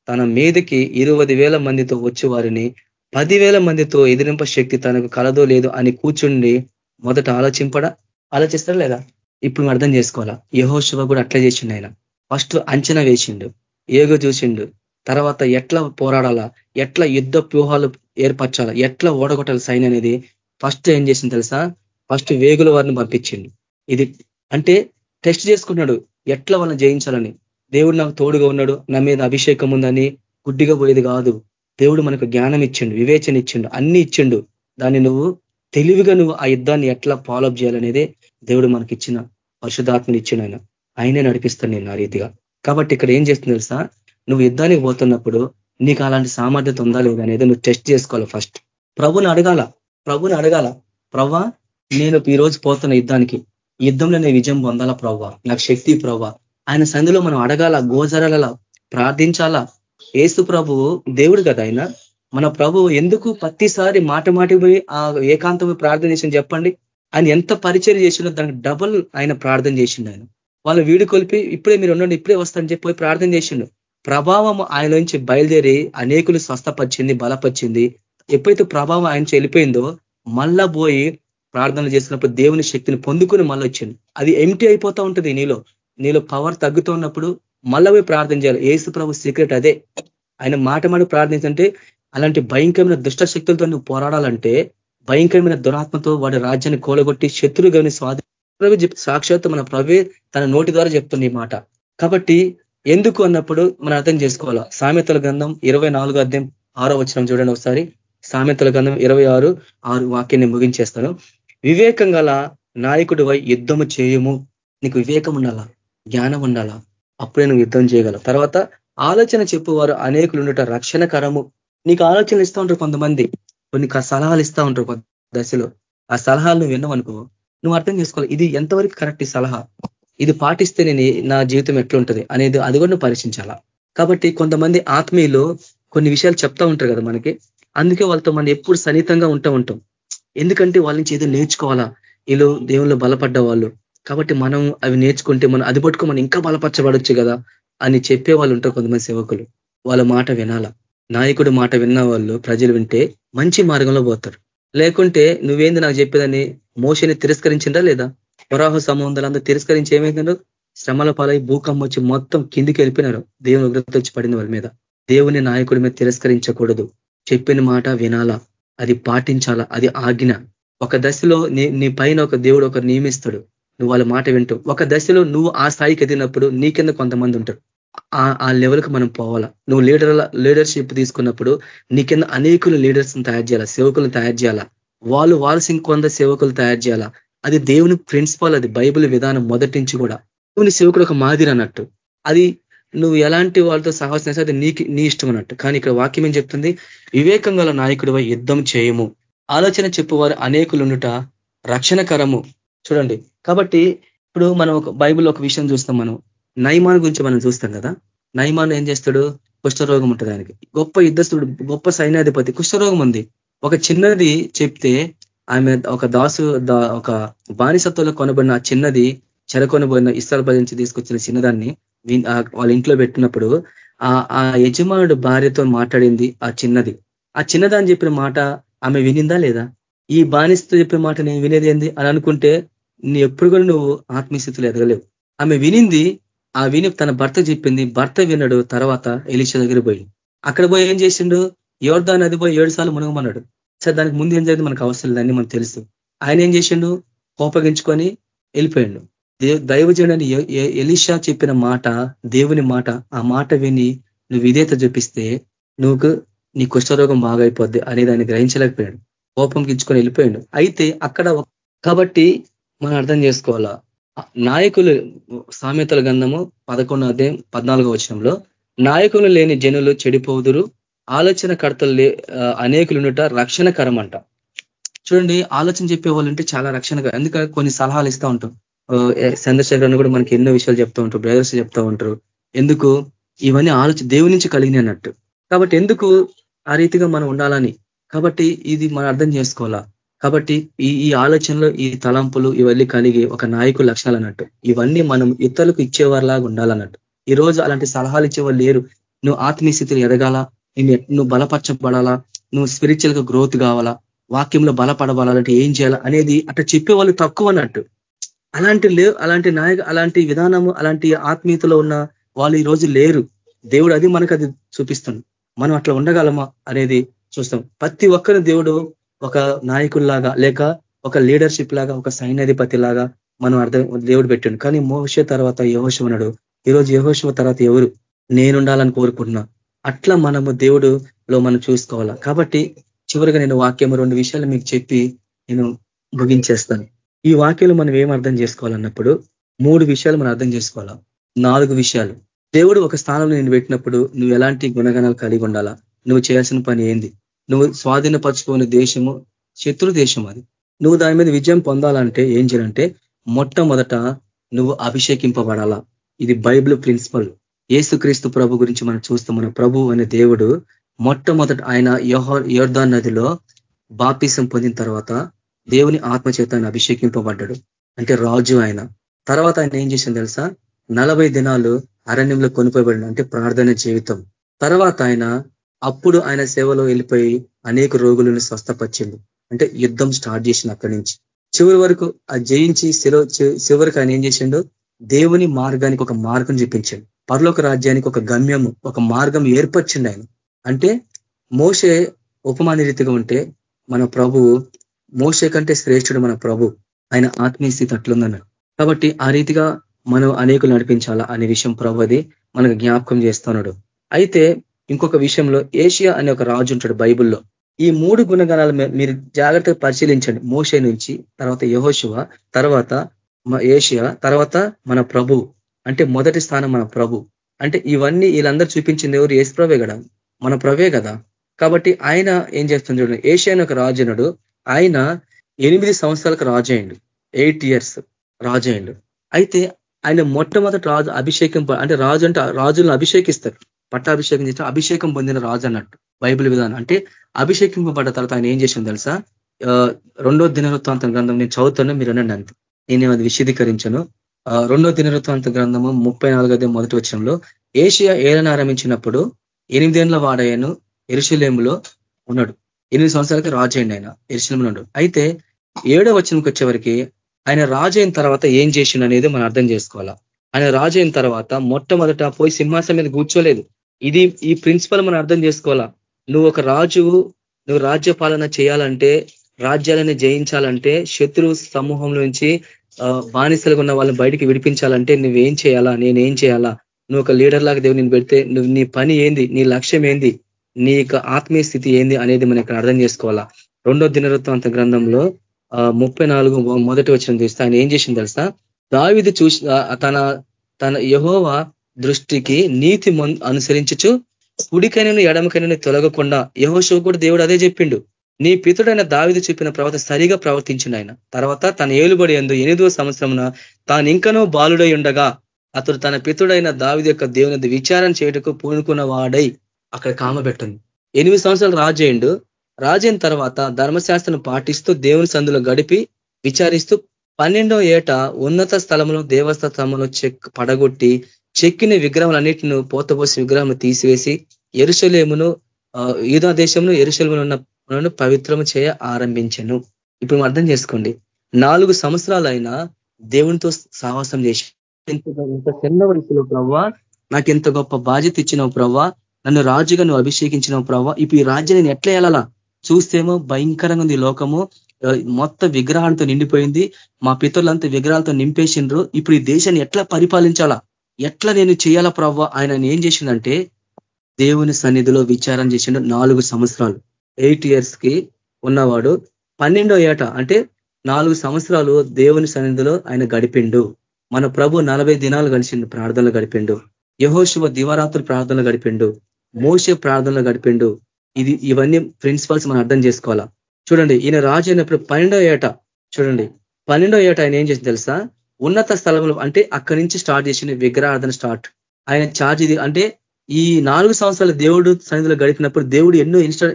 S4: తన మీదకి ఇరవై వేల మందితో వచ్చి వారిని పదివేల మందితో ఎదిరింప శక్తి తనకు కలదో లేదు అని కూర్చుండి మొదట ఆలోచింపడా? ఆలోచిస్తాడా లేదా? ఇప్పుడు అర్థం చేసుకోవాలా? యహోశివ కూడా అట్లా చేసిండు ఆయన. ఫస్ట్ అంచనా వేసిండు ఏగో చూసిండు తర్వాత ఎట్లా పోరాడాలా ఎట్లా యుద్ధ వ్యూహాలు ఏర్పరచాలి. ఎట్లా ఓడగొట్టాలి సైన్ అనేది ఫస్ట్ ఏం చేసింది తెలుసా? ఫస్ట్ వేగుల వారిని పంపించిండు. ఇది అంటే టెస్ట్ చేసుకున్నాడు ఎట్లా వాళ్ళని జయించాలని. దేవుడు నాకు తోడుగా ఉన్నాడు నా మీద అభిషేకం ఉందని గుడ్డిగా పోయేది కాదు. దేవుడు మనకు జ్ఞానం ఇచ్చిండు వివేచన ఇచ్చిండు అన్ని ఇచ్చిండు. దాన్ని నువ్వు తెలివిగా నువ్వు ఆ యుద్ధాన్ని ఎట్లా ఫాలోఅప్ చేయాలనేదే దేవుడు మనకి ఇచ్చిన పరిశుధాత్మని ఇచ్చిన ఆయన. ఆయనే నడిపిస్తాను నేను ఆ రీతిగా. కాబట్టి ఇక్కడ ఏం చేస్తుంది తెలుసా? నువ్వు యుద్ధానికి పోతున్నప్పుడు నీకు అలాంటి సామర్థ్యత ఉందా లేదా అనేది నువ్వు టెస్ట్ చేసుకోవాలి ఫస్ట్ ప్రభుని అడగాల ప్రభుని అడగాల. ప్రవ్వా నేను ఈ రోజు పోతున్న యుద్ధానికి యుద్ధంలో నేను విజయం పొందాలా ప్రవ్వ? నాకు శక్తి ప్రవ్వ? ఆయన సంధిలో మనం అడగాల గోజరాల ప్రార్థించాలా? ఏసు ప్రభువు దేవుడు కదా ఆయన. మన ప్రభువు ఎందుకు ప్రతిసారి మాట మాటి పోయి ఆ ఏకాంతం ప్రార్థన చేసింది చెప్పండి? ఆయన ఎంత పరిచయం చేసిండో దానికి డబుల్ ఆయన ప్రార్థన చేసిండు ఆయన. వాళ్ళు వీడు కొలిపి ఇప్పుడే మీరు ఉండండి ఇప్పుడే వస్తారని చెప్పి ప్రార్థన చేసిండు. ప్రభావం ఆయన నుంచి బయలుదేరి అనేకులు స్వస్థపరిచింది బలపరిచింది. ఎప్పుడైతే ప్రభావం ఆయన చెల్లిపోయిందో మళ్ళా పోయి ప్రార్థనలు చేసినప్పుడు దేవుని శక్తిని పొందుకుని మళ్ళీ వచ్చింది అది ఎంటీ అయిపోతా ఉంటుంది నీలో. నీలో పవర్ తగ్గుతూ ఉన్నప్పుడు మళ్ళా పోయి ప్రార్థన చేయాలి. ఏసు ప్రభు సీక్రెట్ అదే. ఆయన మాట మాట ప్రార్థించంటే అలాంటి భయంకరమైన దుష్ట శక్తులతో నువ్వు పోరాడాలంటే భయంకరమైన దురాత్మతో వాడి రాజ్యాన్ని కోలగొట్టి శత్రువుని స్వాధీన. సాక్షాత్ మన ప్రభే తన నోటి ద్వారా చెప్తుంది ఈ మాట. కాబట్టి ఎందుకు అన్నప్పుడు మనం అర్థం చేసుకోవాలా? సామెతల గ్రంథం ఇరవై నాలుగో అధ్యాయం ఆరో వచ్చిన చూడండి ఒకసారి. సామెతల గంధం ఇరవై ఆరు ఆరు వాక్యాన్ని ముగించేస్తాను. వివేకం గల నాయకుడు వై యుద్ధము చేయము? నీకు వివేకం ఉండాలా? జ్ఞానం ఉండాలా? అప్పుడే నువ్వు యుద్ధం చేయగలవు. తర్వాత ఆలోచన చెప్పువారు అనేకులు ఉండట రక్షణకరము. నీకు ఆలోచనలు ఇస్తూ ఉంటారు కొంతమంది. కొన్ని సలహాలు ఇస్తూ ఉంటారు దశలో. ఆ సలహాలు నువ్వు విన్నావు నువ్వు అర్థం చేసుకోవాలి. ఇది ఎంతవరకు కరెక్ట్ ఈ సలహా? ఇది పాటిస్తే నేను నా జీవితం ఎట్లుంటుంది అనేది అది కూడా నువ్వు పరీక్షించాలా? కాబట్టి కొంతమంది ఆత్మీయులు కొన్ని విషయాలు చెప్తా ఉంటారు కదా మనకి. అందుకే వాళ్ళతో మనం ఎప్పుడు సన్నిహితంగా ఉంటూ ఉంటాం. ఎందుకంటే వాళ్ళ నుంచి ఏదో నేర్చుకోవాలా? వీళ్ళు దేవుళ్ళు బలపడ్డ వాళ్ళు కాబట్టి మనం అవి నేర్చుకుంటే మనం అది పట్టుకో మనం ఇంకా బలపరచబడొచ్చు కదా అని చెప్పే వాళ్ళు ఉంటారు కొంతమంది సేవకులు. వాళ్ళ మాట వినాలా? నాయకుడు మాట విన్న వాళ్ళు ప్రజలు వింటే మంచి మార్గంలో పోతారు. లేకుంటే నువ్వేంది నాకు చెప్పేదని మోసని తిరస్కరించిందా లేదా? వరాహ సంబంధాలందరూ తిరస్కరించి ఏమైందో శ్రమల పాలై భూకంపం వచ్చి మొత్తం కిందికి వెళ్ళిపోయినారు. దేవుని ఉగ్రత వచ్చి పడింది వాళ్ళ మీద. దేవుని నాయకుడి మీద తిరస్కరించకూడదు. చెప్పిన మాట వినాలా? అది పాటించాలా? అది ఆజ్ఞ. ఒక దశలో నీ పైన ఒక దేవుడు ఒక నియమిస్తాడు. నువ్వు వాళ్ళ మాట వింటూ ఒక దశలో నువ్వు ఆ స్థాయికి ఎదిగినప్పుడు నీ కింద కొంతమంది ఉంటారు. ఆ లెవెల్కి మనం పోవాలా? నువ్వు లీడర్ లీడర్షిప్ తీసుకున్నప్పుడు నీ కింద అనేకులు లీడర్స్ తయారు చేయాలా? సేవకులను తయారు చేయాలా? వాళ్ళు వారసి కొంత సేవకులు తయారు చేయాలా? అది దేవుని ప్రిన్సిపల్ అది బైబిల్ విధానం మొదటి నుంచి కూడా. దేవుని సేవకుడు ఒక మాదిరి అన్నట్టు. అది నువ్వు ఎలాంటి వాళ్ళతో సహవాసం అది నీకు నీ ఇష్టం అన్నట్టు. కానీ ఇక్కడ వాక్యం ఏం చెప్తుంది? వివేకం గల యుద్ధం చేయము. ఆలోచన చెప్పువారు అనేకులు ఉండుట రక్షణకరము. చూడండి. కాబట్టి ఇప్పుడు మనం ఒక బైబిల్ ఒక విషయం చూస్తాం మనం. నైమాన్ గురించి మనం చూస్తాం కదా? నైమాన్ ఏం చేస్తాడు? కుష్ఠరోగం ఉంటుంది ఆయనకి. గొప్ప యుద్ధస్తుడు గొప్ప సైన్యాధిపతి. కుష్ఠరోగం ఉంది. ఒక చిన్నది చెప్తే ఆమె ఒక దాసు ఒక బానిసత్వంలో కొనబడిన చిన్నది చెరకొనబడిన ఇస్తాల భరించి తీసుకొచ్చిన చిన్నదాన్ని వాళ్ళ ఇంట్లో పెట్టినప్పుడు ఆ యజమానుడు భార్యతో మాట్లాడింది ఆ చిన్నది. ఆ చిన్నదాన్ని చెప్పిన మాట ఆమె వినిందా లేదా? ఈ బానిసతో చెప్పిన మాట నేను వినేది ఏంది? అని అనుకుంటే నీ ఎప్పుడు కూడా నువ్వు ఆత్మీయస్థితిలో ఎదగలేవు. ఆమె వినింది ఆ విని తన భర్త చెప్పింది భర్త విన్నాడు తర్వాత ఎలిష దగ్గర పోయి. అక్కడ పోయి ఏం చేసిండు? ఎవరిదా నది పోయి ఏడు సార్లు మునగమన్నాడు. సరే దానికి ముందు ఏం జరిగింది మనకు అవసరం లేదని మనకు తెలుసు. ఆయన ఏం చేసిండు? కోపగించుకొని వెళ్ళిపోయిండు. దైవజనుడని ఎలిషా చెప్పిన మాట దేవుని మాట ఆ మాట విని నువ్వు విధేత చూపిస్తే నువ్వు నీ కుష్ఠరోగం బాగైపోద్ది అనే దాన్ని గ్రహించలేకపోయాడు. కోపం గించుకొని వెళ్ళిపోయాడు. అయితే అక్కడ కాబట్టి మనం అర్థం చేసుకోవాలా? నాయకులు సామెతల గంధము పదకొండు అదే పద్నాలుగో వచనంలో నాయకులు లేని జనులు చెడిపోదురు ఆలోచన కర్తలు అనేకులుండుట రక్షణకరం అంట చూడండి ఆలోచన చెప్పే వాళ్ళంటే చాలా రక్షణగా ఎందుకంటే కొన్ని సలహాలు ఇస్తూ ఉంటాం చంద్రశేఖర్ కూడా మనకి ఎన్నో విషయాలు చెప్తూ ఉంటారు బ్రదర్స్ చెప్తూ ఉంటారు. ఎందుకు? ఇవన్నీ ఆలోచన దేవుని నుంచి కలిగినాయి అన్నట్టు. కాబట్టి ఎందుకు ఆ రీతిగా మనం ఉండాలని? కాబట్టి ఇది మనం అర్థం చేసుకోవాలా? కాబట్టి ఈ ఈ ఆలోచనలు ఈ తలంపులు ఇవన్నీ కలిగి ఒక నాయకు లక్షణాలు అన్నట్టు. ఇవన్నీ మనం ఇతరులకు ఇచ్చేవారిలాగా ఉండాలన్నట్టు. ఈ రోజు అలాంటి సలహాలు ఇచ్చేవారు లేరు. నువ్వు ఆత్మీయ స్థితిలో ఎదగాల? నువ్వు బలపరచబడాలా? నువ్వు స్పిరిచువల్గా గ్రోత్ కావాలా? వాక్యంలో బలపడబడాలంటే ఏం చేయాలా? అనేది అట్లా చెప్పే వాళ్ళు తక్కువ అన్నట్టు అలాంటి లేవు అలాంటి నాయక అలాంటి విధానము అలాంటి ఆత్మీయతలో ఉన్న వాళ్ళు ఈ రోజు లేరు. దేవుడు అది మనకు అది చూపిస్తుంది. మనం అట్లా ఉండగలమా అనేది చూస్తాం. ప్రతి ఒక్కరు దేవుడు ఒక నాయకుల్లాగా లేక ఒక లీడర్షిప్ లాగా ఒక సైన్యాధిపతి లాగా మనం అర్థం దేవుడు పెట్టాడు. కానీ మోహశ తర్వాత యహోశం ఉన్నాడు ఈరోజు యహోశివ తర్వాత ఎవరు? నేనుండాలని కోరుకుంటున్నా. అట్లా మనము దేవుడులో మనం చూసుకోవాలా. కాబట్టి చివరిగా నేను వాక్యం రెండు విషయాలు మీకు చెప్పి నేను ముగించేస్తాను. ఈ వాక్యాలు మనం ఏం అర్థం చేసుకోవాలన్నప్పుడు మూడు విషయాలు మనం అర్థం చేసుకోవాలా. నాలుగు విషయాలు. దేవుడు ఒక స్థానంలో నేను పెట్టినప్పుడు నువ్వు ఎలాంటి గుణగణాలు కలిగి ఉండాలా? నువ్వు చేయాల్సిన పని ఏంది? నువ్వు స్వాధీనపరచుకోని దేశము శత్రు దేశం అది. నువ్వు దాని మీద విజయం పొందాలంటే ఏం చేయాలంటే మొట్టమొదట నువ్వు అభిషేకింపబడాలా. ఇది బైబిల్ ప్రిన్సిపల్. ఏసుక్రీస్తు ప్రభు గురించి మనం చూస్తాం మన ప్రభు అనే దేవుడు మొట్టమొదట ఆయన యోర్దాన్ నదిలో బాపీసం పొందిన తర్వాత దేవుని ఆత్మచేతాన్ని అభిషేకింపబడ్డాడు. అంటే రాజు ఆయన. తర్వాత ఆయన ఏం చేసింది తెలుసా? నలభై దినాలు అరణ్యంలో కొనిపోయబడిన అంటే ప్రార్థన జీవితం. తర్వాత ఆయన అప్పుడు ఆయన సేవలో వెళ్ళిపోయి అనేక రోగులను స్వస్థపరిచింది అంటే యుద్ధం స్టార్ట్ చేసిండు అక్కడి నుంచి. చివరి వరకు ఆ జయించి చివరికి ఆయన ఏం చేసిండు? దేవుని మార్గానికి ఒక మార్గం చూపించాడు. పరలోక రాజ్యానికి ఒక గమ్యము ఒక మార్గం ఏర్పరిచిండు ఆయన. అంటే మోసే ఉపమాన రీతిగా ఉంటే మన ప్రభువు మోసే కంటే శ్రేష్ఠుడు మన ప్రభు. ఆయన ఆత్మీయ స్థితి అట్లుందన్నాడు. కాబట్టి ఆ రీతిగా మనం అనేకులు నడిపించాలా అనే విషయం ప్రభు అది మనకు జ్ఞాపకం చేస్తున్నాడు. అయితే ఇంకొక విషయంలో ఏషియా అనే ఒక రాజు ఉంటాడు బైబుల్లో. ఈ మూడు గుణగణాలు మీరు జాగ్రత్తగా పరిశీలించండి. మోషే నుంచి తర్వాత యహోశివ తర్వాత ఏషియా తర్వాత మన ప్రభు. అంటే మొదటి స్థానం మన ప్రభు. అంటే ఇవన్నీ వీళ్ళందరూ చూపించింది ఎవరు? ఏసు ప్రభే కదా. మన ప్రభే కదా. కాబట్టి ఆయన ఏం చేస్తుంది చూడండి. ఏషియా ఒక రాజునుడు ఆయన ఎనిమిది సంవత్సరాలకు రాజయ్యండు ఎయిట్ ఇయర్స్ రాజయ్యండు అయితే ఆయన మొట్టమొదటి రాజు అభిషేకం అంటే రాజు అంటే రాజులను అభిషేకిస్తారు. పట్టాభిషేకం చేస్తే అభిషేకం పొందిన రాజు అన్నట్టు. బైబిల్ విధానం. అంటే అభిషేకింపబడ్డ తర్వాత ఆయన ఏం చేసింది తెలుసా? రెండో దినవృత్తాంతం గ్రంథం నేను చదువుతాను మీరు అనండి అంతే. నేను అది విశదీకరించను. రెండో దినవృత్తాంత గ్రంథము ముప్పై నాలుగదే మొదటి వచ్చంలో ఏషియా ఏలన ఆరంభించినప్పుడు ఎనిమిదేండ్ల వాడయ్యను ఎరుశలేములో ఉన్నాడు. ఎనిమిది సంవత్సరాలకి రాజు అయింది ఆయన ఎరుశలేములో ఉన్నాడు. అయితే ఏడో వచనంకి వచ్చేవరికి ఆయన రాజు అయిన తర్వాత ఏం చేసిండు అనేది మనం అర్థం చేసుకోవాలా? ఆయన రాజు అయిన తర్వాత మొట్టమొదట పోయి సింహాసం మీద కూర్చోలేదు. ఇది ఈ ప్రిన్సిపల్ మనం అర్థం చేసుకోవాలా? నువ్వు ఒక రాజు నువ్వు రాజ్య పాలన చేయాలంటే రాజ్యాలను జయించాలంటే శత్రు సమూహం నుంచి బానిసలుగా ఉన్న వాళ్ళని బయటికి విడిపించాలంటే నువ్వేం చేయాలా? నేనేం చేయాలా? నువ్వు ఒక లీడర్ లాగా దేవుడు నేను పెడితే నువ్వు నీ పని ఏంది? నీ లక్ష్యం ఏంది? నీ యొక్క ఆత్మీయ స్థితి ఏంది అనేది మనం ఇక్కడ అర్థం చేసుకోవాలా? రెండో దినవృత్తాంత గ్రంథంలో ముప్పై నాలుగు మొదటి వచ్చిన చూస్తే ఆయన ఏం చేసింది తెలుసా? దావిది చూసి తన తన యహోవ దృష్టికి నీతి అనుసరించచ్చు కుడికైనను ఎడమకైనను తొలగకుండా యహోశో కూడా దేవుడు అదే చెప్పిండు. నీ పితుడైన దావిది చెప్పిన ప్రవర్త సరిగా ప్రవర్తించిండు ఆయన. తర్వాత తన ఏలుబడి ఎందు ఎనిమిదో సంవత్సరమున తాను ఇంకనో బాలుడై ఉండగా అతడు తన పితుడైన దావిది యొక్క దేవుని విచారణ చేయటకు పూనుకున్న వాడై అక్కడ కామబెట్టింది ఎనిమిది సంవత్సరాలు రాజేయండు రాజైన తర్వాత ధర్మశాస్త్రం పాటిస్తూ దేవుని సందులో గడిపి విచారిస్తూ పన్నెండో ఏట ఉన్నత స్థలంలో దేవస్థలంలో చెక్ పడగొట్టి చెక్కిన విగ్రహాలన్నిటిని పోతపోసి విగ్రహం తీసివేసి ఎరుసలేమును యూదా దేశంలో ఎరుసలేమును ఉన్న పవిత్రము చేయ ఆరంభించను. ఇప్పుడు అర్థం చేసుకోండి. నాలుగు సంవత్సరాలైనా దేవునితో సాహసం చేసి ఇంత చిన్న వయసులో ప్రవ్వా? నాకు ఎంత గొప్ప బాధ్యత ఇచ్చినావు ప్రవ్వా? నన్ను రాజుగా నువ్వు అభిషేకించినావు ప్రవ్వా? ఇప్పుడు ఈ రాజ్యం నేను ఎట్లా వెళ్ళాలా చూస్తేమో భయంకరంగా ఉంది లోకము. మొత్తం విగ్రహాలతో నిండిపోయింది. మా పితరులంతా విగ్రహాలతో నింపేసిండ్రు. ఇప్పుడు ఈ దేశాన్ని ఎట్లా పరిపాలించాలా? ఎట్లా నేను చేయాలా ప్రవ్వా? ఆయన ఏం చేసిందంటే దేవుని సన్నిధిలో విచారం చేసిండు నాలుగు సంవత్సరాలు. ఎయిట్ ఇయర్స్కి ఉన్నవాడు పన్నెండో ఏట అంటే నాలుగు సంవత్సరాలు దేవుని సన్నిధిలో ఆయన గడిపిండు. మన ప్రభు నలభై దినాలు గడిచిండు ప్రార్థనలు గడిపిండు. యహోశివ దివరాత్రులు ప్రార్థనలు గడిపిండు. మోసే ప్రార్థనలు గడిపిండు. ఇది ఇవన్నీ ప్రిన్సిపల్స్ మనం అర్థం చేసుకోవాలా? చూడండి ఈయన రాజు అయినప్పుడు పన్నెండో ఏట చూడండి పన్నెండో ఏట ఆయన ఏం చేసింది తెలుసా? ఉన్నత స్థలంలో అంటే అక్కడి నుంచి స్టార్ట్ చేసిన విగ్రహార్థన స్టార్ట్ ఆయన ఛార్జ్ ఇది అంటే ఈ నాలుగు సంవత్సరాలు దేవుడు సన్నిధిలో గడిపినప్పుడు దేవుడు ఎన్నో ఇన్స్టా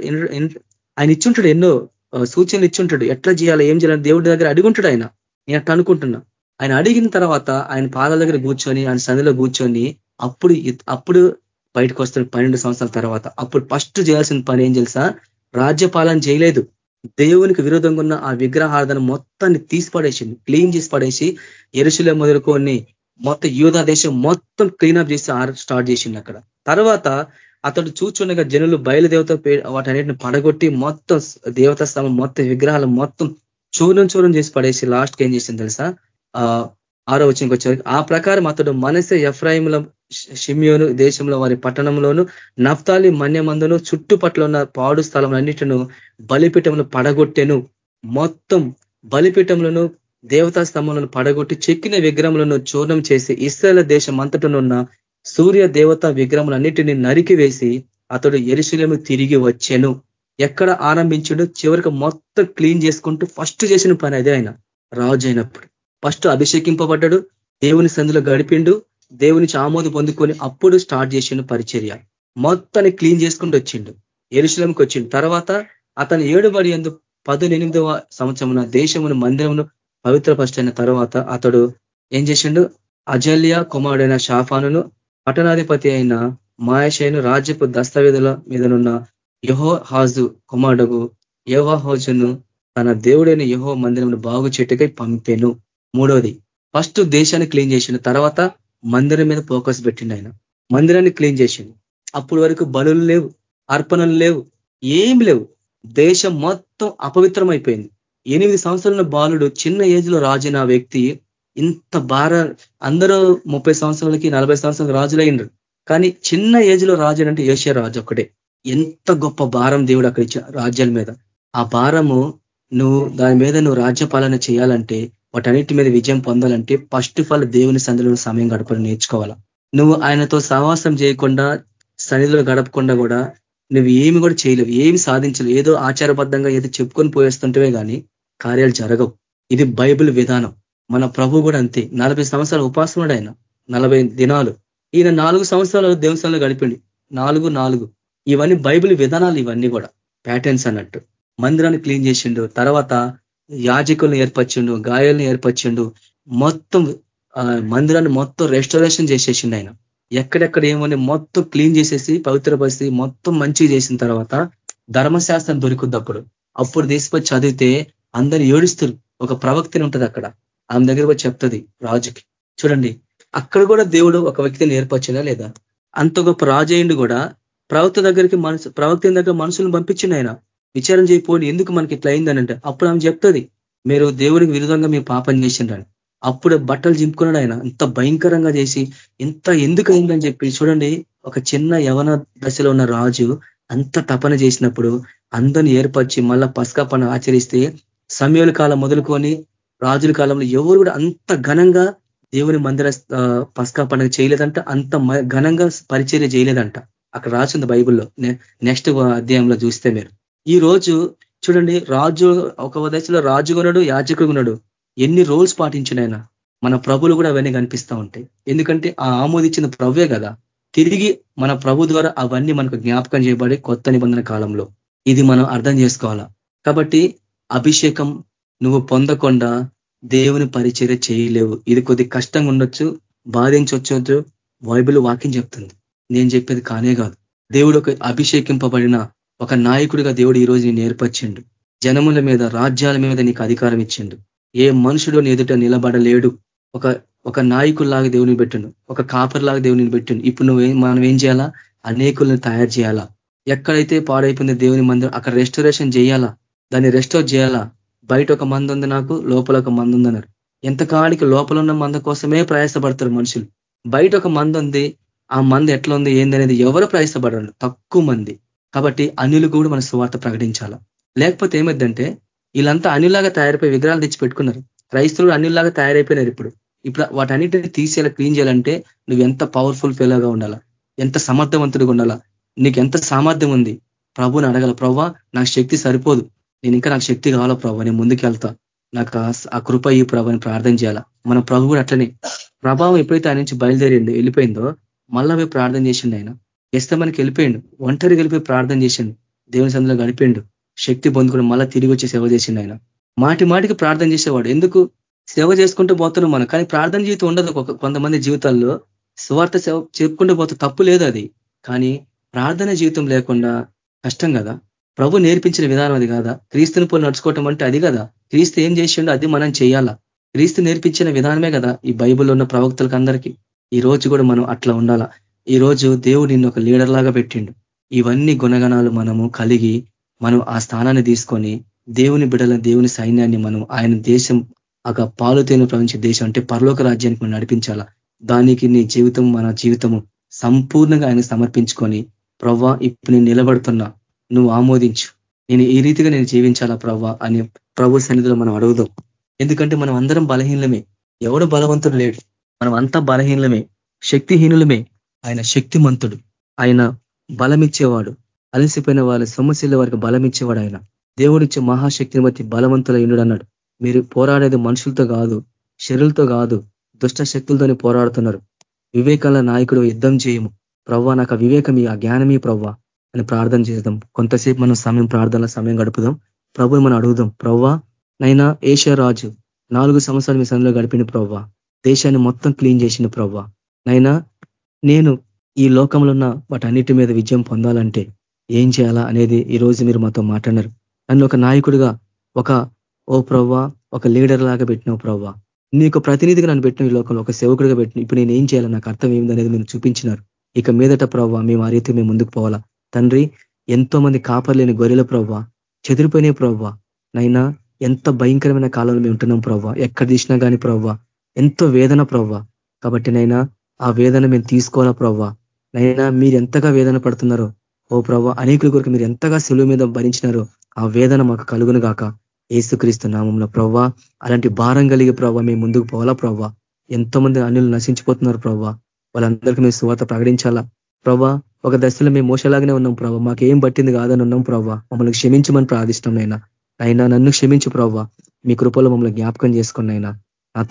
S4: ఆయన ఇచ్చుంటాడు ఎన్నో సూచనలు ఇచ్చుంటాడు. ఎట్లా చేయాలి ఏం చేయాలని దేవుడి దగ్గర అడుగుంటాడు ఆయన. నేను అట్లా అనుకుంటున్నా. ఆయన అడిగిన తర్వాత ఆయన పాదాల దగ్గర కూర్చొని ఆయన సన్నిధిలో కూర్చొని అప్పుడు అప్పుడు బయటకు వస్తాడు పన్నెండు సంవత్సరాల తర్వాత. అప్పుడు ఫస్ట్ చేయాల్సిన పని ఏం తెలుసా? రాజ్యపాలన చేయలేదు. దేవునికి విరోధంగా ఉన్న ఆ విగ్రహార్థన మొత్తాన్ని తీసి పడేసింది క్లీన్ చేసి పడేసి ఎరుశలే మొదలుకొని మొత్తం యూదా దేశం మొత్తం క్లీనప్ చేసి స్టార్ట్ చేసింది అక్కడ. తర్వాత అతడు చూచుండగా జనులు బయలుదేవత వాటన్నిటిని పడగొట్టి మొత్తం దేవతా స్థానం మొత్తం విగ్రహాలు మొత్తం చూరం చూరం చేసి పడేసి లాస్ట్కి ఏం చేసింది తెలుసా? ఆరో వచ్చినకి వచ్చారు ఆ ప్రకారం అతడు మనసే ఎఫ్రాయిముల షిమ్యోను దేశంలో వారి పట్టణంలోను నఫ్తాలి మన్యమందును చుట్టుపట్ల ఉన్న పాడు స్థలం అన్నిటిను బలిపీఠములు పడగొట్టెను. మొత్తం బలిపీఠంలోను దేవతా స్తంభములను పడగొట్టి చెక్కిన విగ్రహములను చూర్ణం చేసి ఇస్రాయల దేశం అంతటనున్న సూర్య దేవత విగ్రహములన్నిటిని నరికి వేసి అతడు ఎరుశలేము తిరిగి వచ్చాను. ఎక్కడ ఆరంభించడు చివరికి మొత్తం క్లీన్ చేసుకుంటూ ఫస్ట్ చేసిన పని అదే ఆయన రాజు అయినప్పుడు ఫస్ట్ అభిషేకింపబడ్డాడు దేవుని సందులో గడిపిండు దేవుని ఆమోదు పొందుకొని అప్పుడు స్టార్ట్ చేసిండు పరిచర్య. మొత్తాన్ని క్లీన్ చేసుకుంటూ వచ్చిండు ఎరుశలంకి వచ్చిండు. తర్వాత అతను ఏడుబడి ఎందు పదునెనిమిదవ సంవత్సరమున దేశమును మందిరమును పవిత్రపరిచిన తర్వాత అతడు ఏం చేసిండు? అజల్య కుమారుడైన షాఫానును పట్టణాధిపతి అయిన మాయషైను రాజ్యపు దస్తావేదుల మీదనున్న యహో హాజు కుమారుడు యహోహోజును తన దేవుడైన యహో మందిరమును బాగు చెట్టుకై పంపెను. మూడోది ఫస్ట్ దేశాన్ని క్లీన్ చేసిండు తర్వాత మందిరం మీద ఫోకస్ పెట్టిండు ఆయన. మందిరాన్ని క్లీన్ చేసిండు. అప్పటి వరకు బలులు లేవు అర్పణలు లేవు ఏం లేవు. దేశం మొత్తం అపవిత్రం అయిపోయింది ఎనిమిది సంవత్సరాల బాలుడు చిన్న ఏజ్లో రాజైన వ్యక్తి ఇంత భార అందరూ ముప్పై సంవత్సరాలకి నలభై సంవత్సరాలకు రాజులైండ్రు. కానీ చిన్న ఏజ్లో రాజు అంటే ఏషియా రాజు ఒకటే ఎంత గొప్ప భారం దేవుడు అక్కడ ఇచ్చిన రాజ్యాల మీద. ఆ భారము నువ్వు దాని మీద నువ్వు రాజ్యపాలన చేయాలంటే వాటన్నిటి మీద విజయం పొందాలంటే ఫస్ట్ ఆఫ్ ఆల్ దేవుని సందులో సమయం గడపడం నేర్చుకోవాలా. నువ్వు ఆయనతో సహవాసం చేయకుండా సన్నిధిలో గడపకుండా కూడా నువ్వు ఏమి కూడా చేయలేవు ఏమి సాధించలేవు. ఏదో ఆచారబద్ధంగా ఏదో చెప్పుకొని పోయేస్తుంటవే కానీ కార్యాలు జరగవు. ఇది బైబిల్ విధానం. మన ప్రభు కూడా అంతే. నలభై సంవత్సరాలు ఉపాసనుడు ఆయన నలభై దినాలు. ఈయన నాలుగు సంవత్సరాలు దేవస్థానంలో గడిపిండి. నాలుగు నాలుగు. ఇవన్నీ బైబిల్ విధానాలు ఇవన్నీ కూడా. ప్యాటర్న్స్ అన్నట్టు. మందిరాన్ని క్లీన్ చేసిండు. తర్వాత యాజకులను ఏర్పరిచిండు గాయాలను ఏర్పరిచిండు. మొత్తం మందిరాన్ని మొత్తం రెస్టరేషన్ చేసేసిండు ఆయన. ఎక్కడెక్కడ ఏమని మొత్తం క్లీన్ చేసేసి పవిత్ర పరిస్థితి మొత్తం మంచిగా చేసిన తర్వాత ధర్మశాస్త్రం దొరికింది అప్పుడు అప్పుడు తీసుకొచ్చి చదివితే అందరు ఏడుస్తారు ఒక ప్రవక్తిని ఉంటుంది అక్కడ. ఆమె దగ్గర పోయి చెప్తుంది రాజుకి. చూడండి అక్కడ కూడా దేవుడు ఒక వ్యక్తిని ఏర్పరిచినా లేదా? అంత గొప్ప రాజయ్యుడు కూడా ప్రవక్త దగ్గరికి మనసు ప్రవక్త దగ్గర మనుషులను పంపించింది ఆయన. విచారం చేయకపోయి ఎందుకు మనకి ఇట్లా అయిందనంటే అప్పుడు ఆమె చెప్తుంది మీరు దేవుడికి విరుద్ధంగా మీ పాపం చేసిండ్రని. అప్పుడు బట్టలు చింపుకున్నాడు ఆయన. ఇంత భయంకరంగా చేసి ఇంత ఎందుకు అయిందని చెప్పి చూడండి ఒక చిన్న యవన దశలో ఉన్న రాజు అంత తపన చేసినప్పుడు అందరిని ఏర్పరిచి మళ్ళా పసుకా పని ఆచరిస్తే సమయాల కాలం మొదలుకొని రాజుల కాలంలో ఎవరు కూడా అంత ఘనంగా దేవుని మందిర పస్కా పండుగ చేయలేదంట అంత ఘనంగా పరిచర్య చేయలేదంట. అక్కడ రాసింది బైబుల్లో నెక్స్ట్ అధ్యాయంలో చూస్తే మీరు. ఈ రోజు చూడండి రాజు ఒక దశలో రాజు కొనడు యాజకుడు ఎన్ని రోల్స్ పాటించినైనా మన ప్రభులు కూడా అవన్నీ కనిపిస్తూ ఉంటాయి. ఎందుకంటే ఆ ఆమోదించిన ప్రవ్వే కదా. తిరిగి మన ప్రభు ద్వారా అవన్నీ మనకు జ్ఞాపకం చేయబడి కొత్త నిబంధన కాలంలో. ఇది మనం అర్థం చేసుకోవాలా. కాబట్టి అభిషేకం నువ్వు పొందకుండా దేవుని పరిచర్య చేయలేవు. ఇది కొద్ది కష్టంగా ఉండొచ్చు బాధించవచ్చు బైబిల్ వాక్యం చెప్తుంది. నేను చెప్పేది కానే కాదు. దేవుడు ఒక అభిషేకింపబడిన ఒక నాయకుడిగా దేవుడు ఈరోజు నేను ఏర్పరిచిండు. జనముల మీద రాజ్యాల మీద నీకు అధికారం ఇచ్చిండు. ఏ మనుషుడు ఎదుట నిలబడలేడు. ఒక ఒక నాయకుల్లాగా దేవుని పెట్టిండు ఒక కాపర్లాగా దేవుని పెట్టిండు ఇప్పుడు నువ్వు మనం ఏం చేయాలా? అనేకులను తయారు చేయాలా? ఎక్కడైతే పాడైపోయింది దేవుని మందిరం అక్కడ రెస్టరేషన్ చేయాలా? దాన్ని రెస్టోర్ చేయాలా? బయట ఒక మంది ఉంది నాకు లోపల ఒక మంది ఉందన్నారు ఎంతకాడికి లోపల ఉన్న మంద కోసమే ప్రయాసపడతారు మనుషులు. బయట ఒక మంది ఉంది ఆ మంది ఎట్లా ఉంది ఏందనేది ఎవరు ప్రయాసపడరు. తక్కువ మంది. కాబట్టి అనులు కూడా మన సువార్త ప్రకటించాలా? లేకపోతే ఏమైందంటే వీళ్ళంతా అనులాగా తయారైపోయి విగ్రహాలు తెచ్చి పెట్టుకున్నారు. క్రైస్తవులు అనులాగా తయారైపోయినారు ఇప్పుడు. ఇప్పుడు వాటన్నిటిని తీసేలా క్లీన్ చేయాలంటే నువ్వు ఎంత పవర్ఫుల్ ఫెలోగా ఉండాలా? ఎంత సమర్థవంతుడిగా ఉండాలా? నీకు ఎంత సామర్థ్యం ఉంది? ప్రభుని అడగల ప్రవ్వా నాకు శక్తి సరిపోదు. నేను ఇంకా నాకు శక్తి కావాలా ప్రభు? నేను ముందుకు వెళ్తా. నాకు ఆ కృప ఈ ప్రభాని ప్రార్థన చేయాలా? మన ప్రభు కూడా అట్లనే. ప్రభావం ఎప్పుడైతే ఆయన నుంచి బయలుదేరిందో వెళ్ళిపోయిందో మళ్ళా పోయి ప్రార్థన చేసిండు ఆయన. మనకి వెళ్ళిపోయిండు. ఒంటరి వెళ్ళిపోయి ప్రార్థన చేసిండు. దేవుని సందులో గడిపిండు. శక్తి పొందుకుని మళ్ళా తిరిగి వచ్చి సేవ చేసిండు ఆయన. మాటి మాటికి ప్రార్థన చేసేవాడు. ఎందుకు? సేవ చేసుకుంటూ పోతున్నాం మనం. కానీ ప్రార్థన జీవితం ఉండదు కొంతమంది జీవితాల్లో. స్వార్థ సేవ చెప్పుకుంటూ పోతే తప్పు లేదు అది. కానీ ప్రార్థన జీవితం లేకుండా కష్టం కదా? ప్రభు నేర్పించిన విధానం అది కాదా? క్రీస్తుని పోలి నడుచుకోవటం అంటే అది కదా? క్రీస్తు ఏం చేసిండో అది మనం చేయాలా? క్రీస్తు నేర్పించిన విధానమే కదా ఈ బైబుల్లో ఉన్న ప్రవక్తలకు అందరికీ? ఈ రోజు కూడా మనం అట్లా ఉండాలా? ఈ రోజు దేవుడు నిన్ను ఒక లీడర్ లాగా పెట్టిండు. ఇవన్నీ గుణగణాలు మనము కలిగి మనం ఆ స్థానాన్ని తీసుకొని దేవుని బిడల దేవుని సైన్యాన్ని మనం ఆయన దేశం ఒక పాలుతేను ప్రవహించే దేశం అంటే పరలోక రాజ్యానికి మనం నడిపించాలా? దానికి నీ జీవితం మన జీవితము సంపూర్ణంగా ఆయన సమర్పించుకొని ప్రవ్వా ఇప్పుడు నేను నిలబడుతున్నా. నువ్వు ఆమోదించు. నేను ఈ రీతిగా నేను జీవించాలా ప్రవ్వా అని ప్రభు సన్నిధిలో మనం అడుగుదాం. ఎందుకంటే మనం అందరం బలహీనమే ఎవడు బలవంతుడు లేడు. మనం అంతా బలహీనమే శక్తిహీనులమే. ఆయన శక్తిమంతుడు. ఆయన బలమిచ్చేవాడు. అలసిపోయిన వాళ్ళ సమస్యల వారికి బలమిచ్చేవాడు ఆయన. దేవుడిచ్చే మహాశక్తిని బట్టి బలవంతుల ఇండు అన్నాడు మీరు పోరాడేది మనుషులతో కాదు శరీరులతో కాదు దుష్ట శక్తులతోనే పోరాడుతున్నారు. వివేకాల నాయకుడు యుద్ధం చేయము. ప్రవ్వా నాకు వివేకం ఆ జ్ఞానమీ ప్రవ్వా. అని ప్రార్థన చేద్దాం. కొంతసేపు మనం సమయం ప్రార్థనలో సమయం గడుపుదాం. ప్రభు మనం అడుగుదాం? ప్రవ్వా నైనా ఏషియా రాజు నాలుగు సంవత్సరాలు మీ సందులో గడిపిన ప్రవ్వా దేశాన్ని మొత్తం క్లీన్ చేసిన ప్రవ్వా నైనా నేను ఈ లోకంలో ఉన్న వాటన్నిటి మీద విజయం పొందాలంటే ఏం చేయాలా అనేది ఈ రోజు మీరు మాతో మాట్లాడారు నన్ను ఒక నాయకుడిగా ఒక ఓ ప్రవ్వా ఒక లీడర్ లాగా పెట్టినావు ప్రవ్వా. నీకు ప్రతినిధిగా నన్ను పెట్టిన ఈ లోకంలో ఒక సేవకుడిగా పెట్టిన ఇప్పుడు నేను ఏం చేయాలి? నాకు అర్థం ఏందనేది మీరు చూపించినారు. ఇక మీదట ప్రవ్వా మేము ఆ రీతి మేము ముందుకు పోవాలా? తండ్రి ఎంతో మంది కాపర్లేని గొర్రెల ప్రవ్వ చెదిరిపోయిన ప్రవ్వ నైనా ఎంత భయంకరమైన కాలంలో మేము ఉంటున్నాం ప్రవ్వ ఎక్కడ తీసినా కానీ ప్రవ్వ ఎంతో వేదన ప్రవ్వ. కాబట్టి నైనా ఆ వేదన మేము తీసుకోవాలా ప్రవ్వ. నైనా మీరు ఎంతగా వేదన పడుతున్నారో ఓ ప్రవ్వ అనేకుల కొరకు మీరు ఎంతగా సెలువు మీద భరించినారో ఆ వేదన మాకు కలుగును గాక. ఏసుక్రీస్తు నామంలో ప్రవ్వ అలాంటి భారం కలిగే ప్రవ్వ మేము ముందుకు పోవాలా ప్రవ్వ. ఎంతో మంది అన్యులు నశించిపోతున్నారు ప్రవ్వ. వాళ్ళందరికీ మేము సువాత ప్రకటించాలా? ప్రభా ఒక దశలో మేము మోసలాగానే ఉన్నాం ప్రభా మాకు ఏం పట్టింది కాదని ఉన్నాం ప్రభా మమ్మల్ని క్షమించమని ప్రార్థిష్టం అయినా అయినా నన్ను క్షమించు ప్రవ్వా. మీ కృపలో మమ్మల్ని జ్ఞాపకం చేసుకుని నా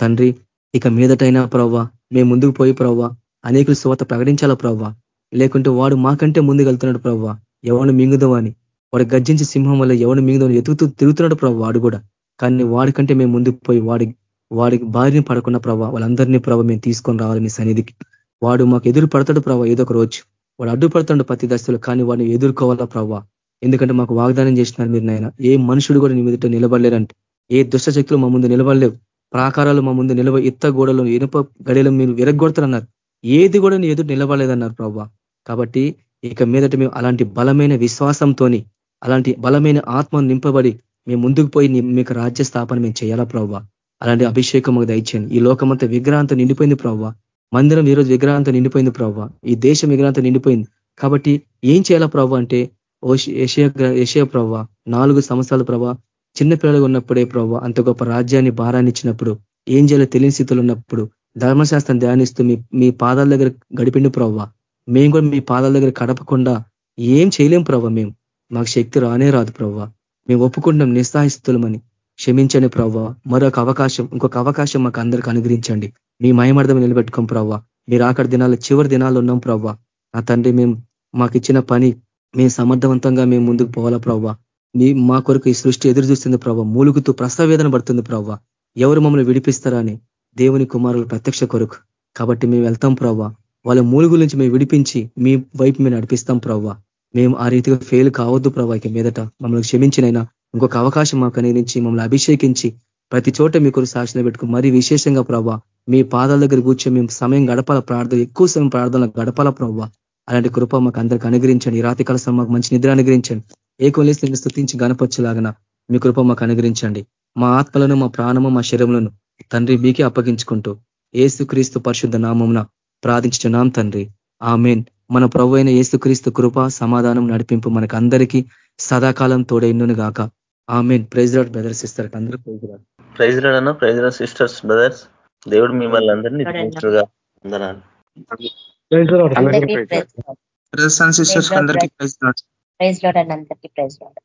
S4: తండ్రి ఇక మీదటైనా ప్రవ్వా మేము ముందుకు పోయి ప్రవ్వా అనేకులు శువత ప్రకటించాలా ప్రవ్వా? లేకుంటే వాడు మాకంటే ముందుకు వెళ్తున్నాడు ప్రవ్వా. ఎవడు మింగుదామని వాడు గర్జించి సింహం వల్ల ఎవడు మింగుదామని ఎతుకుతూ తిరుగుతున్నాడు ప్రభు వాడు కూడా. కానీ వాడికంటే మేము ముందుకు పోయి వాడి వాడికి బారిని పడకుండా ప్రభావ వాళ్ళందరినీ ప్రభావ మేము తీసుకొని రావాలి మీ సన్నిధికి. వాడు మాకు ఎదురు పడతాడు ప్రభావ ఏదో ఒక రోజు. వాడు అడ్డుపడతాడు ప్రతి దశలో కానీ వాడిని ఎదుర్కోవాలా ప్రభావ ఎందుకంటే మాకు వాగ్దానం చేసినారు మీరు నాయన. ఏ మనుషుడు కూడా నీ మీదట నిలబడలేరంటే. ఏ దుష్ట శక్తులు మా ముందు నిలబడలేవు. ప్రాకారాలు మా ముందు నిలబ ఇత్త గోడలు ఇనుప గడియలు మీరు విరగొడతారన్నారు ఏది కూడా నీ ఎదురు నిలబడలేదన్నారు ప్రభావ కాబట్టి ఇక మీదట మేము అలాంటి బలమైన విశ్వాసంతో అలాంటి బలమైన ఆత్మ నింపబడి మేము ముందుకు పోయి మీకు రాజ్య స్థాపన మేము చేయాలా ప్రవ్వ అలాంటి అభిషేకం మాకు దయచేయండి. ఈ లోకమంతా విగ్రహంతో నిండిపోయింది ప్రవ్వ మందిరం ఈరోజు విగ్రహంతో నిండిపోయింది ప్రభావ ఈ దేశం విగ్రహంతో నిండిపోయింది. కాబట్టి ఏం చేయాలా ప్రభావ అంటే ఏషియా ఏషియా ప్రభావ నాలుగు సంవత్సరాల ప్రభావ చిన్నపిల్లలుగా ఉన్నప్పుడే ప్రవ్వ అంత గొప్ప రాజ్యాన్ని భారాన్ని ఇచ్చినప్పుడు ఏం చేయాలో తెలియని స్థితులు ఉన్నప్పుడు ధర్మశాస్త్రం ధ్యానిస్తూ మీ మీ పాదాల దగ్గర గడిపిండు ప్రవ్వ. మేము కూడా మీ పాదాల దగ్గర కడపకుండా ఏం చేయలేం ప్రవ్వ మేము. మాకు శక్తి రానే రాదు ప్రవ్వ. మేము ఒప్పుకుంటున్నాం నిస్సాహిస్తులమని క్షమించండి ప్రవ్వ. మరొక అవకాశం ఇంకొక అవకాశం మాకు అందరికి అనుగ్రహించండి. మీ మయమర్థం నిలబెట్టుకోం ప్రవ్వ. మీరు ఆఖరి దినాలు చివరి దినాలు ఉన్నాం ప్రవ్వ. నా తండ్రి మేము మాకు ఇచ్చిన పని మేము సమర్థవంతంగా మేము ముందుకు పోవాలా ప్రవ్వ. మీ మా కొరకు ఈ సృష్టి ఎదురు చూస్తుంది ప్రవ్వ. మూలుగుతూ ప్రసవేదన పడుతుంది ప్రవ్వ. ఎవరు మమ్మల్ని విడిపిస్తారని దేవుని కుమారులు ప్రత్యక్ష కొరకు. కాబట్టి మేము వెళ్తాం ప్రవ్వ. వాళ్ళ మూలుగు నుంచి మేము విడిపించి మీ వైపు మేము నడిపిస్తాం ప్రవ్వ. మేము ఆ రీతిగా ఫెయిల్ కావద్దు ప్రభా ఇక మీదట. మమ్మల్ని క్షమించినైనా ఇంకొక అవకాశం మాకు అనుగ్రహించి మమ్మల్ని అభిషేకించి ప్రతి చోట మీ కొరకు సాక్షిని పెట్టుకు మరీ విశేషంగా ప్రభావ మీ పాదాల దగ్గర కూర్చొని మేము సమయం గడపాల ప్రార్థన ఎక్కువ సమయం ప్రార్థన గడపాల ప్రభావ అలాంటి కృప మాకు అందరికి అనుగ్రహించండి. రాతి కాల మాకు మంచి నిద్ర అనుగ్రహించండి. ఏ కొలేసి స్థుతించి గణపరచులాగన మీ కృప మాకు అనుగ్రహించండి. మా ఆత్మలను మా ప్రాణము మా శరీరములను తండ్రి మీకే అప్పగించుకుంటూ ఏసుక్రీస్తు పరిశుద్ధ నామమున ప్రార్థించున్నాం తండ్రి. ఆమెన్. మన ప్రభు అయిన ఏసుక్రీస్తు కృప సమాధానం నడిపింపు మనకందరికీ సదాకాలం తోడైండును గాక ఆమెన్. ప్రైజ్ రాడ్ బ్రదర్స్ ఇస్తారు అందరూ ప్రైజ్ రాడ్
S1: ప్రైజ్ రాడ్ అన్న ప్రైజ్ రాడ్ సిస్టర్స్ బ్రదర్స్ దేవుడు మిమ్మల్ని అందరినీ వందనాలు
S5: ప్రైజ్ లాడ్ అందరికీ ప్రైజ్ లాడ్